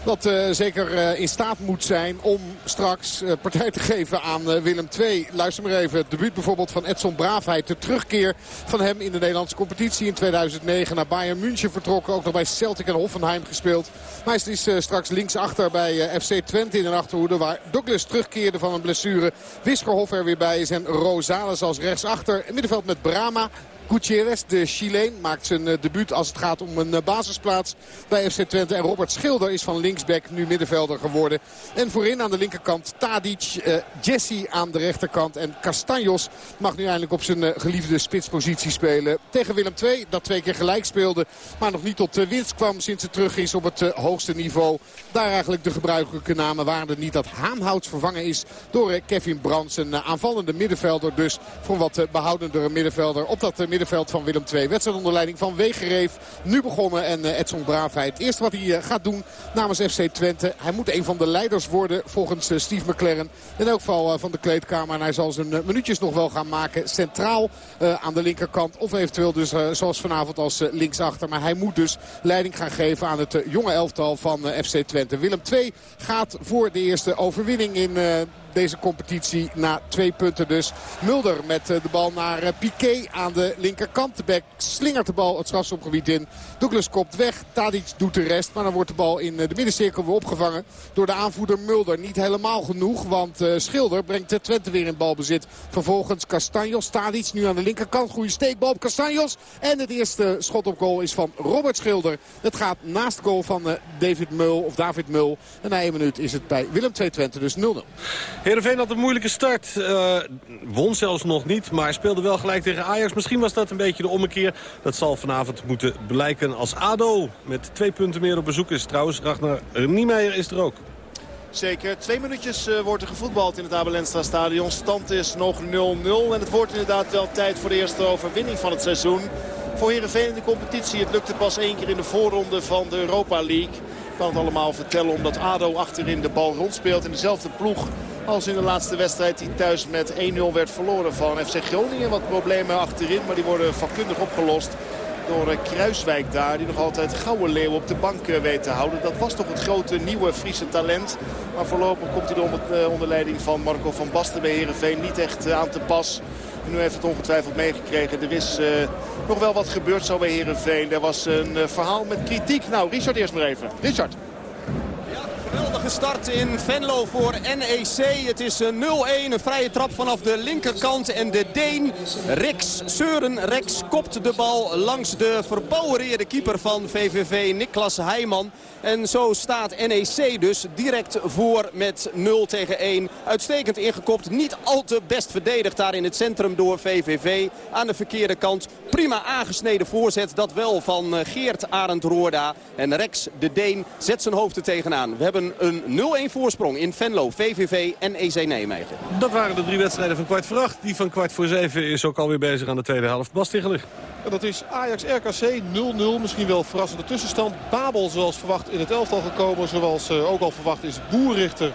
dat uh, zeker uh, in staat moet zijn om straks uh, partij te geven aan Willem II. Luister maar even, het debuut bijvoorbeeld van Edson Braafheid. De terugkeer van hem in de Nederlandse competitie in 2009 naar Bayern München vertrokken. Ook nog bij Celtic en Hoffenheim gespeeld. Maar hij is straks linksachter bij FC Twente in een achterhoede. Waar Douglas terugkeerde van een blessure. Wiskerhoff er weer bij is en Rosales als rechtsachter. Middenveld met Brama. Gutierrez, de Chileen, maakt zijn uh, debuut als het gaat om een uh, basisplaats bij FC Twente. En Robert Schilder is van linksback nu middenvelder geworden. En voorin aan de linkerkant Tadic, uh, Jesse aan de rechterkant. En Castanjos mag nu eindelijk op zijn geliefde spitspositie spelen. Tegen Willem II, dat twee keer gelijk speelde. Maar nog niet tot winst kwam sinds het terug is op het hoogste niveau. Daar eigenlijk de gebruikelijke namen waren er niet. Dat Haanhouts vervangen is door Kevin Brands. Een aanvallende middenvelder dus voor wat behoudendere middenvelder op dat middenveld van Willem II. Wedstrijd onder leiding van Wegereef. Nu begonnen en uh, Edson Braafheid. Het eerste wat hij uh, gaat doen namens FC Twente. Hij moet een van de leiders worden volgens uh, Steve McLaren. In elk geval van de kleedkamer. En hij zal zijn minuutjes nog wel gaan maken. Centraal aan de linkerkant. Of eventueel dus zoals vanavond als linksachter. Maar hij moet dus leiding gaan geven aan het jonge elftal van FC Twente. Willem II gaat voor de eerste overwinning in deze competitie na twee punten dus. Mulder met de bal naar Piqué aan de linkerkant. De bek slingert de bal het strafschopgebied in. Douglas kopt weg. Tadic doet de rest. Maar dan wordt de bal in de middencirkel weer opgevangen door de aanvoerder Mulder. Niet helemaal genoeg, want Schilder brengt de Twente weer in balbezit. Vervolgens Castanjos. Tadic nu aan de linkerkant. Goede steekbal op Castanjos. En het eerste schot op goal is van Robert Schilder. Het gaat naast goal van David Mul, of David Mul. En na één minuut is het bij Willem II Twente dus 0-0. Heerenveen had een moeilijke start. Uh, won zelfs nog niet, maar speelde wel gelijk tegen Ajax. Misschien was dat een beetje de ommekeer. Dat zal vanavond moeten blijken als ADO met twee punten meer op bezoek is. Trouwens, Ragnar Niemeyer is er ook. Zeker. Twee minuutjes uh, wordt er gevoetbald in het Abelenstra stadion. Stand is nog 0-0. En het wordt inderdaad wel tijd voor de eerste overwinning van het seizoen. Voor Heerenveen in de competitie. Het lukte pas één keer in de voorronde van de Europa League. Ik kan het allemaal vertellen omdat ADO achterin de bal rondspeelt. In dezelfde ploeg als in de laatste wedstrijd die thuis met 1-0 werd verloren van FC Groningen. Wat problemen achterin, maar die worden vakkundig opgelost door eh, Kruiswijk daar. Die nog altijd gouden leeuw op de bank eh, weet te houden. Dat was toch het grote nieuwe Friese talent. Maar voorlopig komt hij onder, eh, onder leiding van Marco van Basten bij Heerenveen niet echt aan te pas. Nu heeft het ongetwijfeld meegekregen. Er is nog wel wat gebeurd zo bij Heerenveen. Er was een verhaal met kritiek. Nou, Richard eerst maar even. Richard. Ja, geweldig gestart in Venlo voor NEC. Het is 0-1, een vrije trap vanaf de linkerkant. En de Deen, Rix Seuren Rex, kopt de bal langs de verbouwereerde keeper van VVV, Niklas Heijman. En zo staat NEC dus direct voor met 0 tegen 1. Uitstekend ingekopt, niet al te best verdedigd daar in het centrum door VVV. Aan de verkeerde kant, prima aangesneden voorzet, dat wel van eh, Geert Arend Roorda. En Rex, de Deen, zet zijn hoofd er tegenaan. We hebben een 0-1 voorsprong in Venlo, VVV en EC Nijmegen. Dat waren de drie wedstrijden van kwart voor acht. Die van kwart voor zeven is ook alweer bezig aan de tweede helft. Bas Ticheler. En dat is Ajax-RKC 0-0. Misschien wel verrassende tussenstand. Babel zoals verwacht in het elftal gekomen. Zoals uh, ook al verwacht is Boerrichter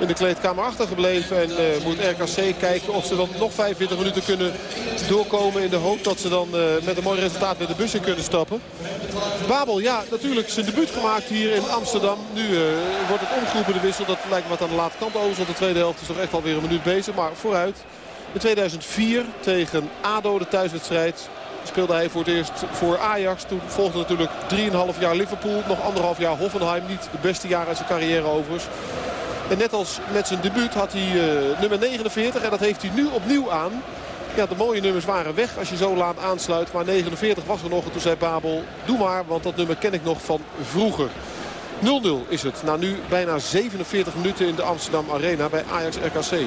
in de kleedkamer achtergebleven. En uh, moet RKC kijken of ze dan nog 45 minuten kunnen doorkomen. In de hoop dat ze dan uh, met een mooi resultaat met de bus in kunnen stappen. Babel, ja, natuurlijk zijn debuut gemaakt hier in Amsterdam. Nu uh, wordt het omgeroepen de wissel. Dat lijkt wat aan de late kant over. Want de tweede helft is toch echt alweer een minuut bezig. Maar vooruit. In 2004 tegen ADO de thuiswedstrijd speelde hij voor het eerst voor Ajax. Toen volgde natuurlijk 3,5 jaar Liverpool. Nog anderhalf jaar Hoffenheim. Niet de beste jaren uit zijn carrière overigens. En net als met zijn debuut had hij uh, nummer 49. En dat heeft hij nu opnieuw aan. Ja, de mooie nummers waren weg als je zo laat aansluit. Maar 49 was er nog. En toen zei Babel, doe maar, want dat nummer ken ik nog van vroeger. 0-0 is het. Na nu bijna 47 minuten in de Amsterdam Arena bij Ajax RKC.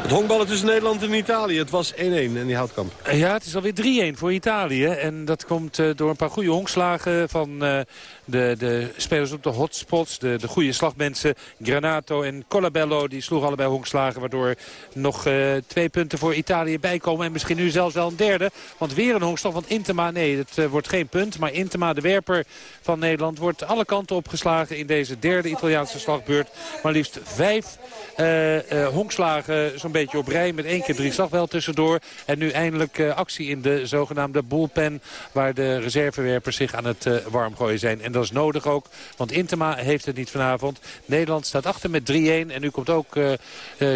Het honkballen tussen Nederland en Italië. Het was 1-1 en die houtkamp. Ja, het is alweer 3-1 voor Italië. En dat komt uh, door een paar goede honkslagen van uh, de, de spelers op de hotspots. De, de goede slagmensen. Granato en Colabello die sloegen allebei honkslagen. Waardoor nog twee punten voor Italië bijkomen. En misschien nu zelfs wel een derde. Want weer een honkslag van Intema. Nee, het wordt geen punt. Maar Intema, de werper van Nederland, wordt alle kanten opgeslagen in deze derde Italiaanse slagbeurt. Maar liefst vijf honkslagen zo'n beetje op rij. Met één keer drie slag wel tussendoor. En nu eindelijk uh, actie in de zogenaamde bullpen. Waar de reservewerpers zich aan het uh, warm gooien zijn. En dat is nodig ook. Want Intema heeft het niet vanavond. Nederland staat achter met 3-1. En nu komt ook uh,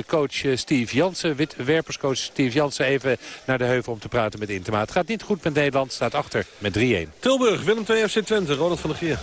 coach Steve Jansen. Werperscoach Steve Jansen even naar de heuvel om te praten met Intema. Het gaat niet goed met Nederland. Staat achter met 3-1. Tilburg, Willem 2 FC Twente. Ronald van der Geer.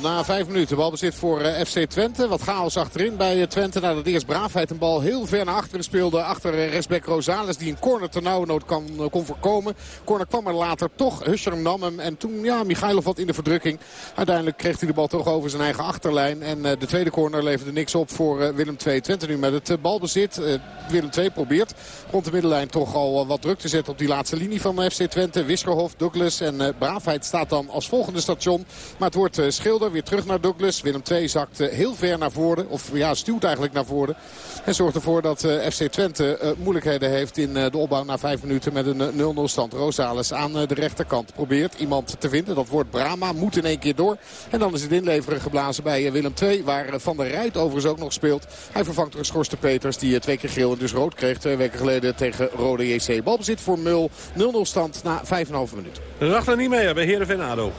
0-0 na 5 minuten. Balbezit voor FC Twente. Wat chaos achterin bij Twente. Nadat eerst braafheid een bal heel ver naar achteren speelde achter rechtsback Rosales. Die een corner ternauwernood kan, kon voorkomen. Corner kwam er later toch. Huscherm nam hem. En toen, ja, Michailov wat in de verdrukking. Uiteindelijk kreeg hij de bal toch over zijn eigen achterlijn. En uh, de tweede corner leverde niks op voor uh, Willem II. Twente nu met het balbezit. Willem II probeert rond de middenlijn toch al wat druk te zetten op die laatste linie van FC Twente. Wiskerhof, Douglas en Braafheid staat dan als volgende station. Maar het wordt Schilder weer terug naar Douglas. Willem II zakt heel ver naar voren. Of ja, stuwt eigenlijk naar voren. En zorgt ervoor dat FC Twente uh, moeilijkheden heeft in uh, de opbouw na vijf minuten met een 0-0 stand. Rosales aan de rechterkant probeert iemand te vinden. Dat wordt Brama, moet in één keer door. En dan is het inleveren geblazen bij Willem II. Waar Van der Rijt overigens ook nog speelt. Hij vervangt de geschorste Peters die twee keer geel en dus rood kreeg. Twee weken geleden tegen Rode JC. Balbezit voor Mul. 0-0 stand na 5,5 minuten. Ragnar niet mee bij Heerenveen ADO.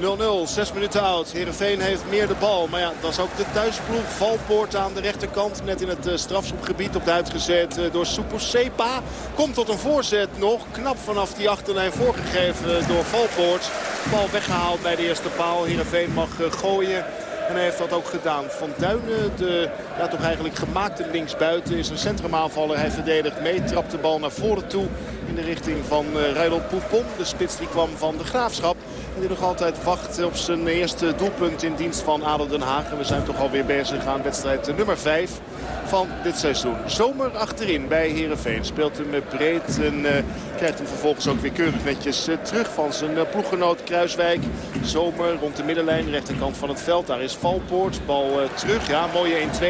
0-0, 6 minuten oud. Heerenveen heeft meer de bal. Maar ja, dat was ook de thuisploeg. Valpoort aan de rechterkant. Net in het uh, strafschopgebied op de uitgezet uh, door Sepa. Komt tot een voorzet nog. Knap vanaf die achterlijn voorgegeven door Valpoort. Bal weggehaald bij de eerste paal. Heerenveen mag gooien. En hij heeft dat ook gedaan. Van Duinen, de ja, toch eigenlijk gemaakte linksbuiten, is een centrumaanvaller. Hij verdedigt mee, trapt de bal naar voren toe in de richting van uh, Poupon. De spits die kwam van de Graafschap. Die nog altijd wacht op zijn eerste doelpunt in dienst van Adel Den Haag. We zijn toch alweer bezig aan wedstrijd nummer 5 van dit seizoen. Zomer achterin bij Heerenveen. Speelt hem breed en uh, krijgt hem vervolgens ook weer keurig netjes uh, terug van zijn uh, ploeggenoot Kruiswijk. Zomer rond de middenlijn, rechterkant van het veld. Daar is Valpoort. Bal terug. Ja, mooie 1-2.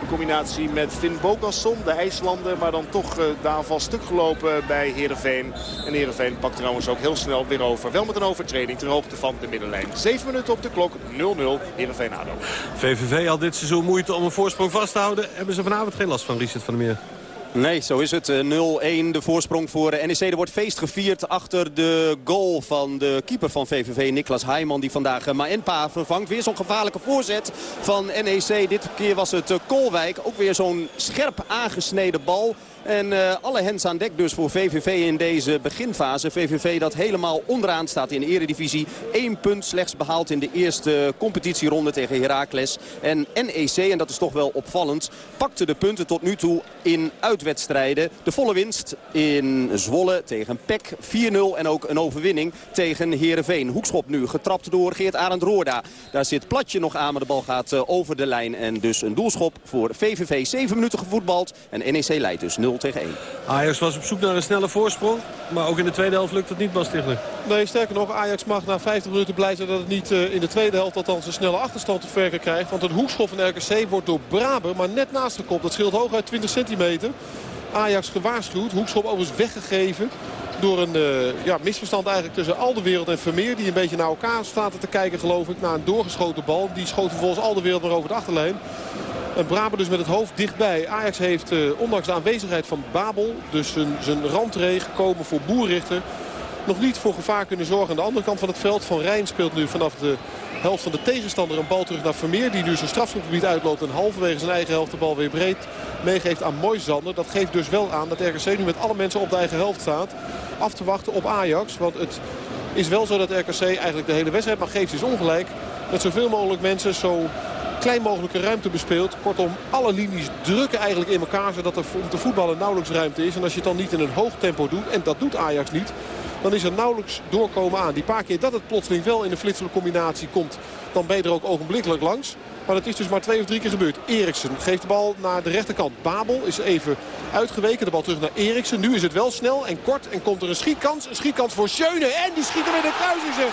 In combinatie met Finn Bogasson, de IJslander. Maar dan toch de aanval stuk gelopen bij Heerenveen. En Heerenveen pakt trouwens ook heel snel weer over. Wel met een overtreding ter hoogte van de middenlijn. 7 minuten op de klok, 0-0 Heerenveen-ADO. VVV had dit seizoen moeite om een voorsprong vast te houden. Hebben ze vanavond geen last van, Richard van der Meer? Nee, zo is het. 0-1 de voorsprong voor NEC. Er wordt feest gevierd achter de goal van de keeper van VVV, Niklas Heijman. Die vandaag Maenpa vervangt. Weer zo'n gevaarlijke voorzet van NEC. Dit keer was het Kolwijk. Ook weer zo'n scherp aangesneden bal. En uh, alle hens aan dek dus voor VVV in deze beginfase. VVV dat helemaal onderaan staat in de eredivisie. Eén punt slechts behaald in de eerste competitieronde tegen Heracles. En NEC, en dat is toch wel opvallend, pakte de punten tot nu toe in uitwedstrijden. De volle winst in Zwolle tegen PEC 4-0 en ook een overwinning tegen Heerenveen. Hoekschop nu, getrapt door Geert Arend Roorda. Daar zit Platje nog aan, maar de bal gaat uh, over de lijn. En dus een doelschop voor VVV. 7 minuten gevoetbald en NEC leidt dus 0 tegen 1. Ajax was op zoek naar een snelle voorsprong. Maar ook in de tweede helft lukt het niet, Bas Stigler. Nee, sterker nog, Ajax mag na 50 minuten blij zijn dat het niet uh, in de tweede helft althans een snelle achterstand te verken krijgt. Want een hoekschop van RKC wordt door Braber, maar net naast de kop. Dat scheelt hooguit 20 centimeter. Ajax gewaarschuwd, hoekschop overigens weggegeven door een uh, ja, misverstand eigenlijk tussen Alderwereld en Vermeer. Die een beetje naar elkaar zaten te kijken geloof ik. Na een doorgeschoten bal. Die schoot vervolgens Alderwereld maar over de achterlijn. En Braber dus met het hoofd dichtbij. Ajax heeft uh, ondanks de aanwezigheid van Babel. Dus zijn, zijn randree gekomen voor Boerrichter. Nog niet voor gevaar kunnen zorgen. Aan de andere kant van het veld van Rijn speelt nu vanaf de helft van de tegenstander een bal terug naar Vermeer. Die nu zijn strafschopgebied uitloopt en halverwege zijn eigen helft de bal weer breed meegeeft aan Moisander. Dat geeft dus wel aan dat RKC nu met alle mensen op de eigen helft staat. Af te wachten op Ajax. Want het is wel zo dat RKC eigenlijk de hele wedstrijd, maar geeft dus ongelijk. Dat zoveel mogelijk mensen zo klein mogelijke ruimte bespeelt. Kortom, alle linies drukken eigenlijk in elkaar zodat er om te voetballen nauwelijks ruimte is. En als je het dan niet in een hoog tempo doet, en dat doet Ajax niet... dan is er nauwelijks doorkomen aan. Die paar keer dat het plotseling wel in de flitsende combinatie komt... dan ben je er ook ogenblikkelijk langs. Maar dat is dus maar twee of drie keer gebeurd. Eriksen geeft de bal naar de rechterkant. Babel is even uitgeweken. De bal terug naar Eriksen. Nu is het wel snel en kort. En komt er een schietkans. Een schietkans voor Schöne. En die schiet hem in de kruising.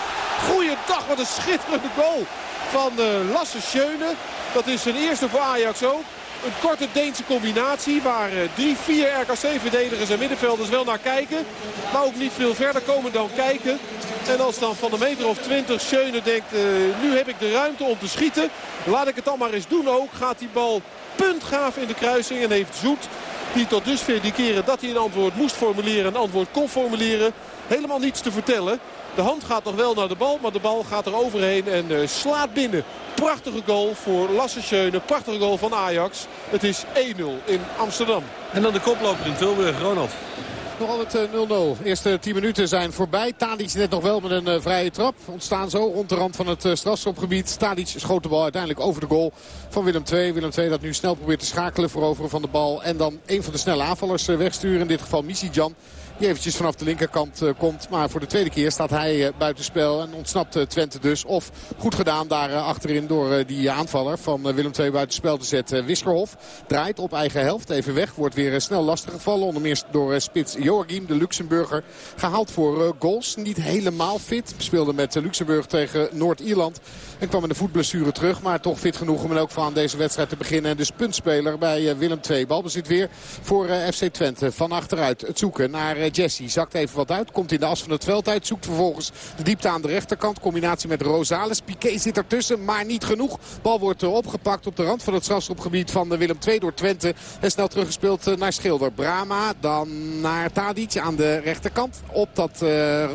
Goeiedag, wat een schitterende goal van uh, Lasse Schöne. Dat is zijn eerste voor Ajax ook. Een korte Deense combinatie waar uh, drie, vier RKC-verdedigers en middenvelders wel naar kijken. Maar ook niet veel verder komen dan kijken. En als dan van de meter of 20 Schöne denkt, uh, nu heb ik de ruimte om te schieten. Laat ik het dan maar eens doen ook. Gaat die bal puntgaaf in de kruising en heeft Zoet, die tot dusver die keren dat hij een antwoord moest formuleren, een antwoord kon formuleren, helemaal niets te vertellen. De hand gaat nog wel naar de bal, maar de bal gaat er overheen en uh, slaat binnen. Prachtige goal voor Lasse Schöne. Prachtige goal van Ajax. Het is 1-0 in Amsterdam. En dan de koploper in Tilburg, Ronald. Nog altijd 0-0. De eerste 10 minuten zijn voorbij. Tadic net nog wel met een uh, vrije trap. Ontstaan zo rond de rand van het strafschopgebied. Tadic schoot de bal uiteindelijk over de goal van Willem II. Willem II dat nu snel probeert te schakelen veroveren van de bal. En dan een van de snelle aanvallers wegsturen. In dit geval Jan. Die eventjes vanaf de linkerkant uh, komt. Maar voor de tweede keer staat hij uh, buitenspel. En ontsnapt uh, Twente dus. Of goed gedaan daar achterin door die aanvaller van Willem II buitenspel te zetten. Wiskerhof draait op eigen helft. Even weg. Wordt weer snel lastig gevallen. Onder meer door spits Joachim, de Luxemburger. Gehaald voor goals. Niet helemaal fit. Speelde met Luxemburg tegen Noord-Ierland. En kwam in de voetblessure terug. Maar toch fit genoeg om elk geval aan deze wedstrijd te beginnen. En dus puntspeler bij Willem II. Balbezit weer voor FC Twente. Van achteruit het zoeken naar Jesse. Zakt even wat uit. Komt in de as van het veld uit. Zoekt vervolgens de diepte aan de rechterkant. Combinatie met Rosales. Piqué zit ertussen, maar niet genoeg. Bal wordt opgepakt op de rand van het strafschopgebied van Willem II door Twente. En snel teruggespeeld naar Schilder. Brama dan naar Tadic aan de rechterkant. Op, dat,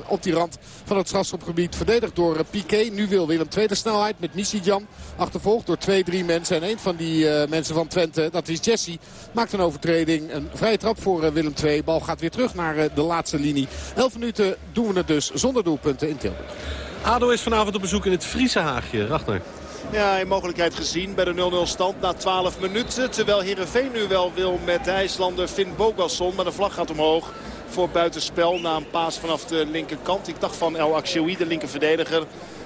op die rand van het strafschopgebied verdedigd door Piqué. Nu wil Willem II de snelheid met Misijan. Achtervolgd door twee, drie mensen. En een van die mensen van Twente, dat is Jesse. Maakt een overtreding. Een vrije trap voor Willem II. Bal gaat weer terug naar de laatste linie. 11 minuten doen we het dus zonder doelpunten in Tilburg. ADO is vanavond op bezoek in het Friese Haagje. Rachter. Ja, een mogelijkheid gezien bij de 0-0 stand na 12 minuten. Terwijl Heerenveen nu wel wil met de IJslander Finn Bogasson. Maar de vlag gaat omhoog voor buitenspel na een paas vanaf de linkerkant. Ik dacht van El Akshoui, de linkerverdediger.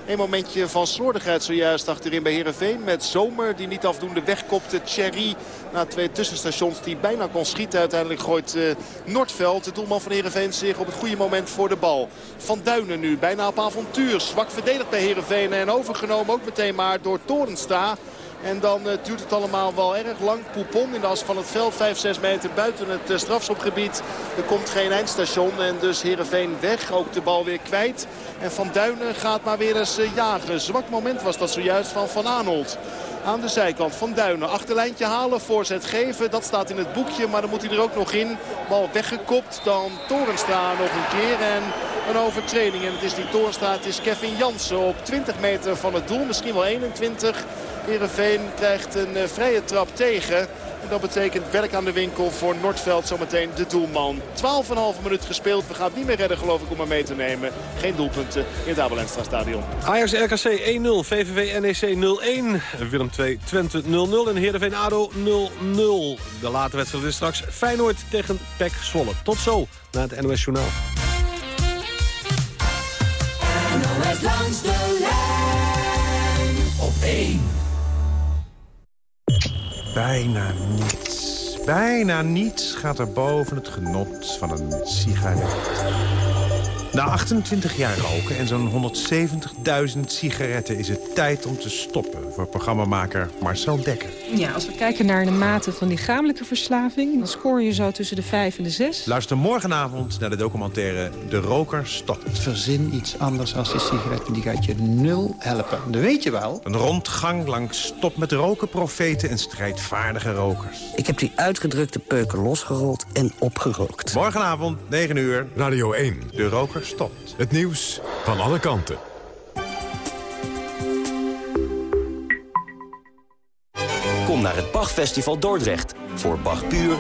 Een momentje van slordigheid zojuist achterin bij Heerenveen. Met Zomer die niet afdoende wegkopte. Thierry na twee tussenstations die bijna kon schieten. Uiteindelijk gooit uh, Noordveld, de doelman van Heerenveen, zich op het goede moment voor de bal. Van Duinen nu, bijna op avontuur. Zwak verdedigd bij Heerenveen en overgenomen ook meteen maar door Torensta. En dan uh, duurt het allemaal wel erg lang. Poupon in de as van het veld. 5, 6 meter buiten het uh, strafschopgebied. Er komt geen eindstation. En dus Heerenveen weg. Ook de bal weer kwijt. En Van Duinen gaat maar weer eens uh, jagen. Zwak moment was dat zojuist van Van Aanholt. Aan de zijkant van Duinen. Achterlijntje halen, voorzet geven. Dat staat in het boekje, maar dan moet hij er ook nog in. Bal weggekopt. Dan Torenstra nog een keer. En een overtreding. En het is niet Torenstra, het is Kevin Jansen op 20 meter van het doel. Misschien wel 21. Heerenveen krijgt een eh, vrije trap tegen. En dat betekent werk aan de winkel voor Noordveld. Zometeen de doelman. 12,5 minuut gespeeld. We gaan het niet meer redden geloof ik om hem mee te nemen. Geen doelpunten in het Abelenstra stadion. Ajax RKC 1-0, VVV NEC 0-1, Willem 2 Twente 0-0 en Heerenveen ADO 0-0. De late wedstrijd is straks Feyenoord tegen PEC Zwolle. Tot zo, na het NOS Journaal. NOS langs de lijn op 1. Bijna niets. Bijna niets gaat er boven het genot van een sigaret. Na 28 jaar roken en zo'n 170.000 sigaretten is het tijd om te stoppen... voor programmamaker Marcel Dekker. Ja, als we kijken naar de mate van lichamelijke verslaving... dan scoor je zo tussen de 5 en de 6. Luister morgenavond naar de documentaire De Roker Stopt. Verzin iets anders als die sigaretten. Die gaat je nul helpen. Dat weet je wel. Een rondgang langs stop met roken profeten en strijdvaardige rokers. Ik heb die uitgedrukte peuken losgerold en opgerookt. Morgenavond, 9 uur. Radio 1. De Roker Stopt. Het nieuws van alle kanten. Kom naar het Bachfestival Dordrecht voor Bach Puur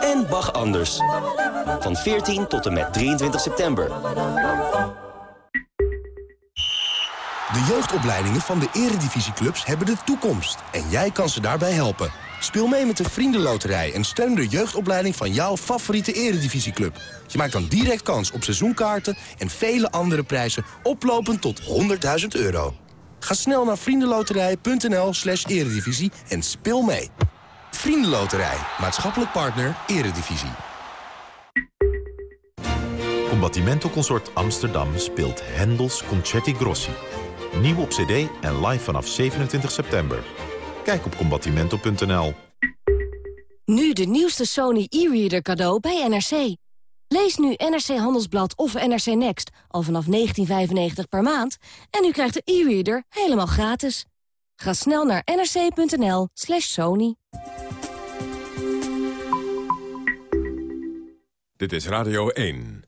en Bach Anders. Van 14 tot en met 23 september. De jeugdopleidingen van de eredivisieclubs hebben de toekomst. En jij kan ze daarbij helpen. Speel mee met de Vriendenloterij en steun de jeugdopleiding van jouw favoriete eredivisieclub. Je maakt dan direct kans op seizoenkaarten en vele andere prijzen oplopend tot 100.000 euro. Ga snel naar vriendenloterij.nl slash eredivisie en speel mee. Vriendenloterij, maatschappelijk partner, eredivisie. Combattimento Consort Amsterdam speelt Hendels Concerti Grossi. Nieuw op cd en live vanaf 27 september. Kijk op combattimento.nl. Nu de nieuwste Sony e-reader cadeau bij NRC. Lees nu NRC Handelsblad of NRC Next al vanaf 19,95 per maand... en u krijgt de e-reader helemaal gratis. Ga snel naar nrc.nl slash sony. Dit is Radio 1.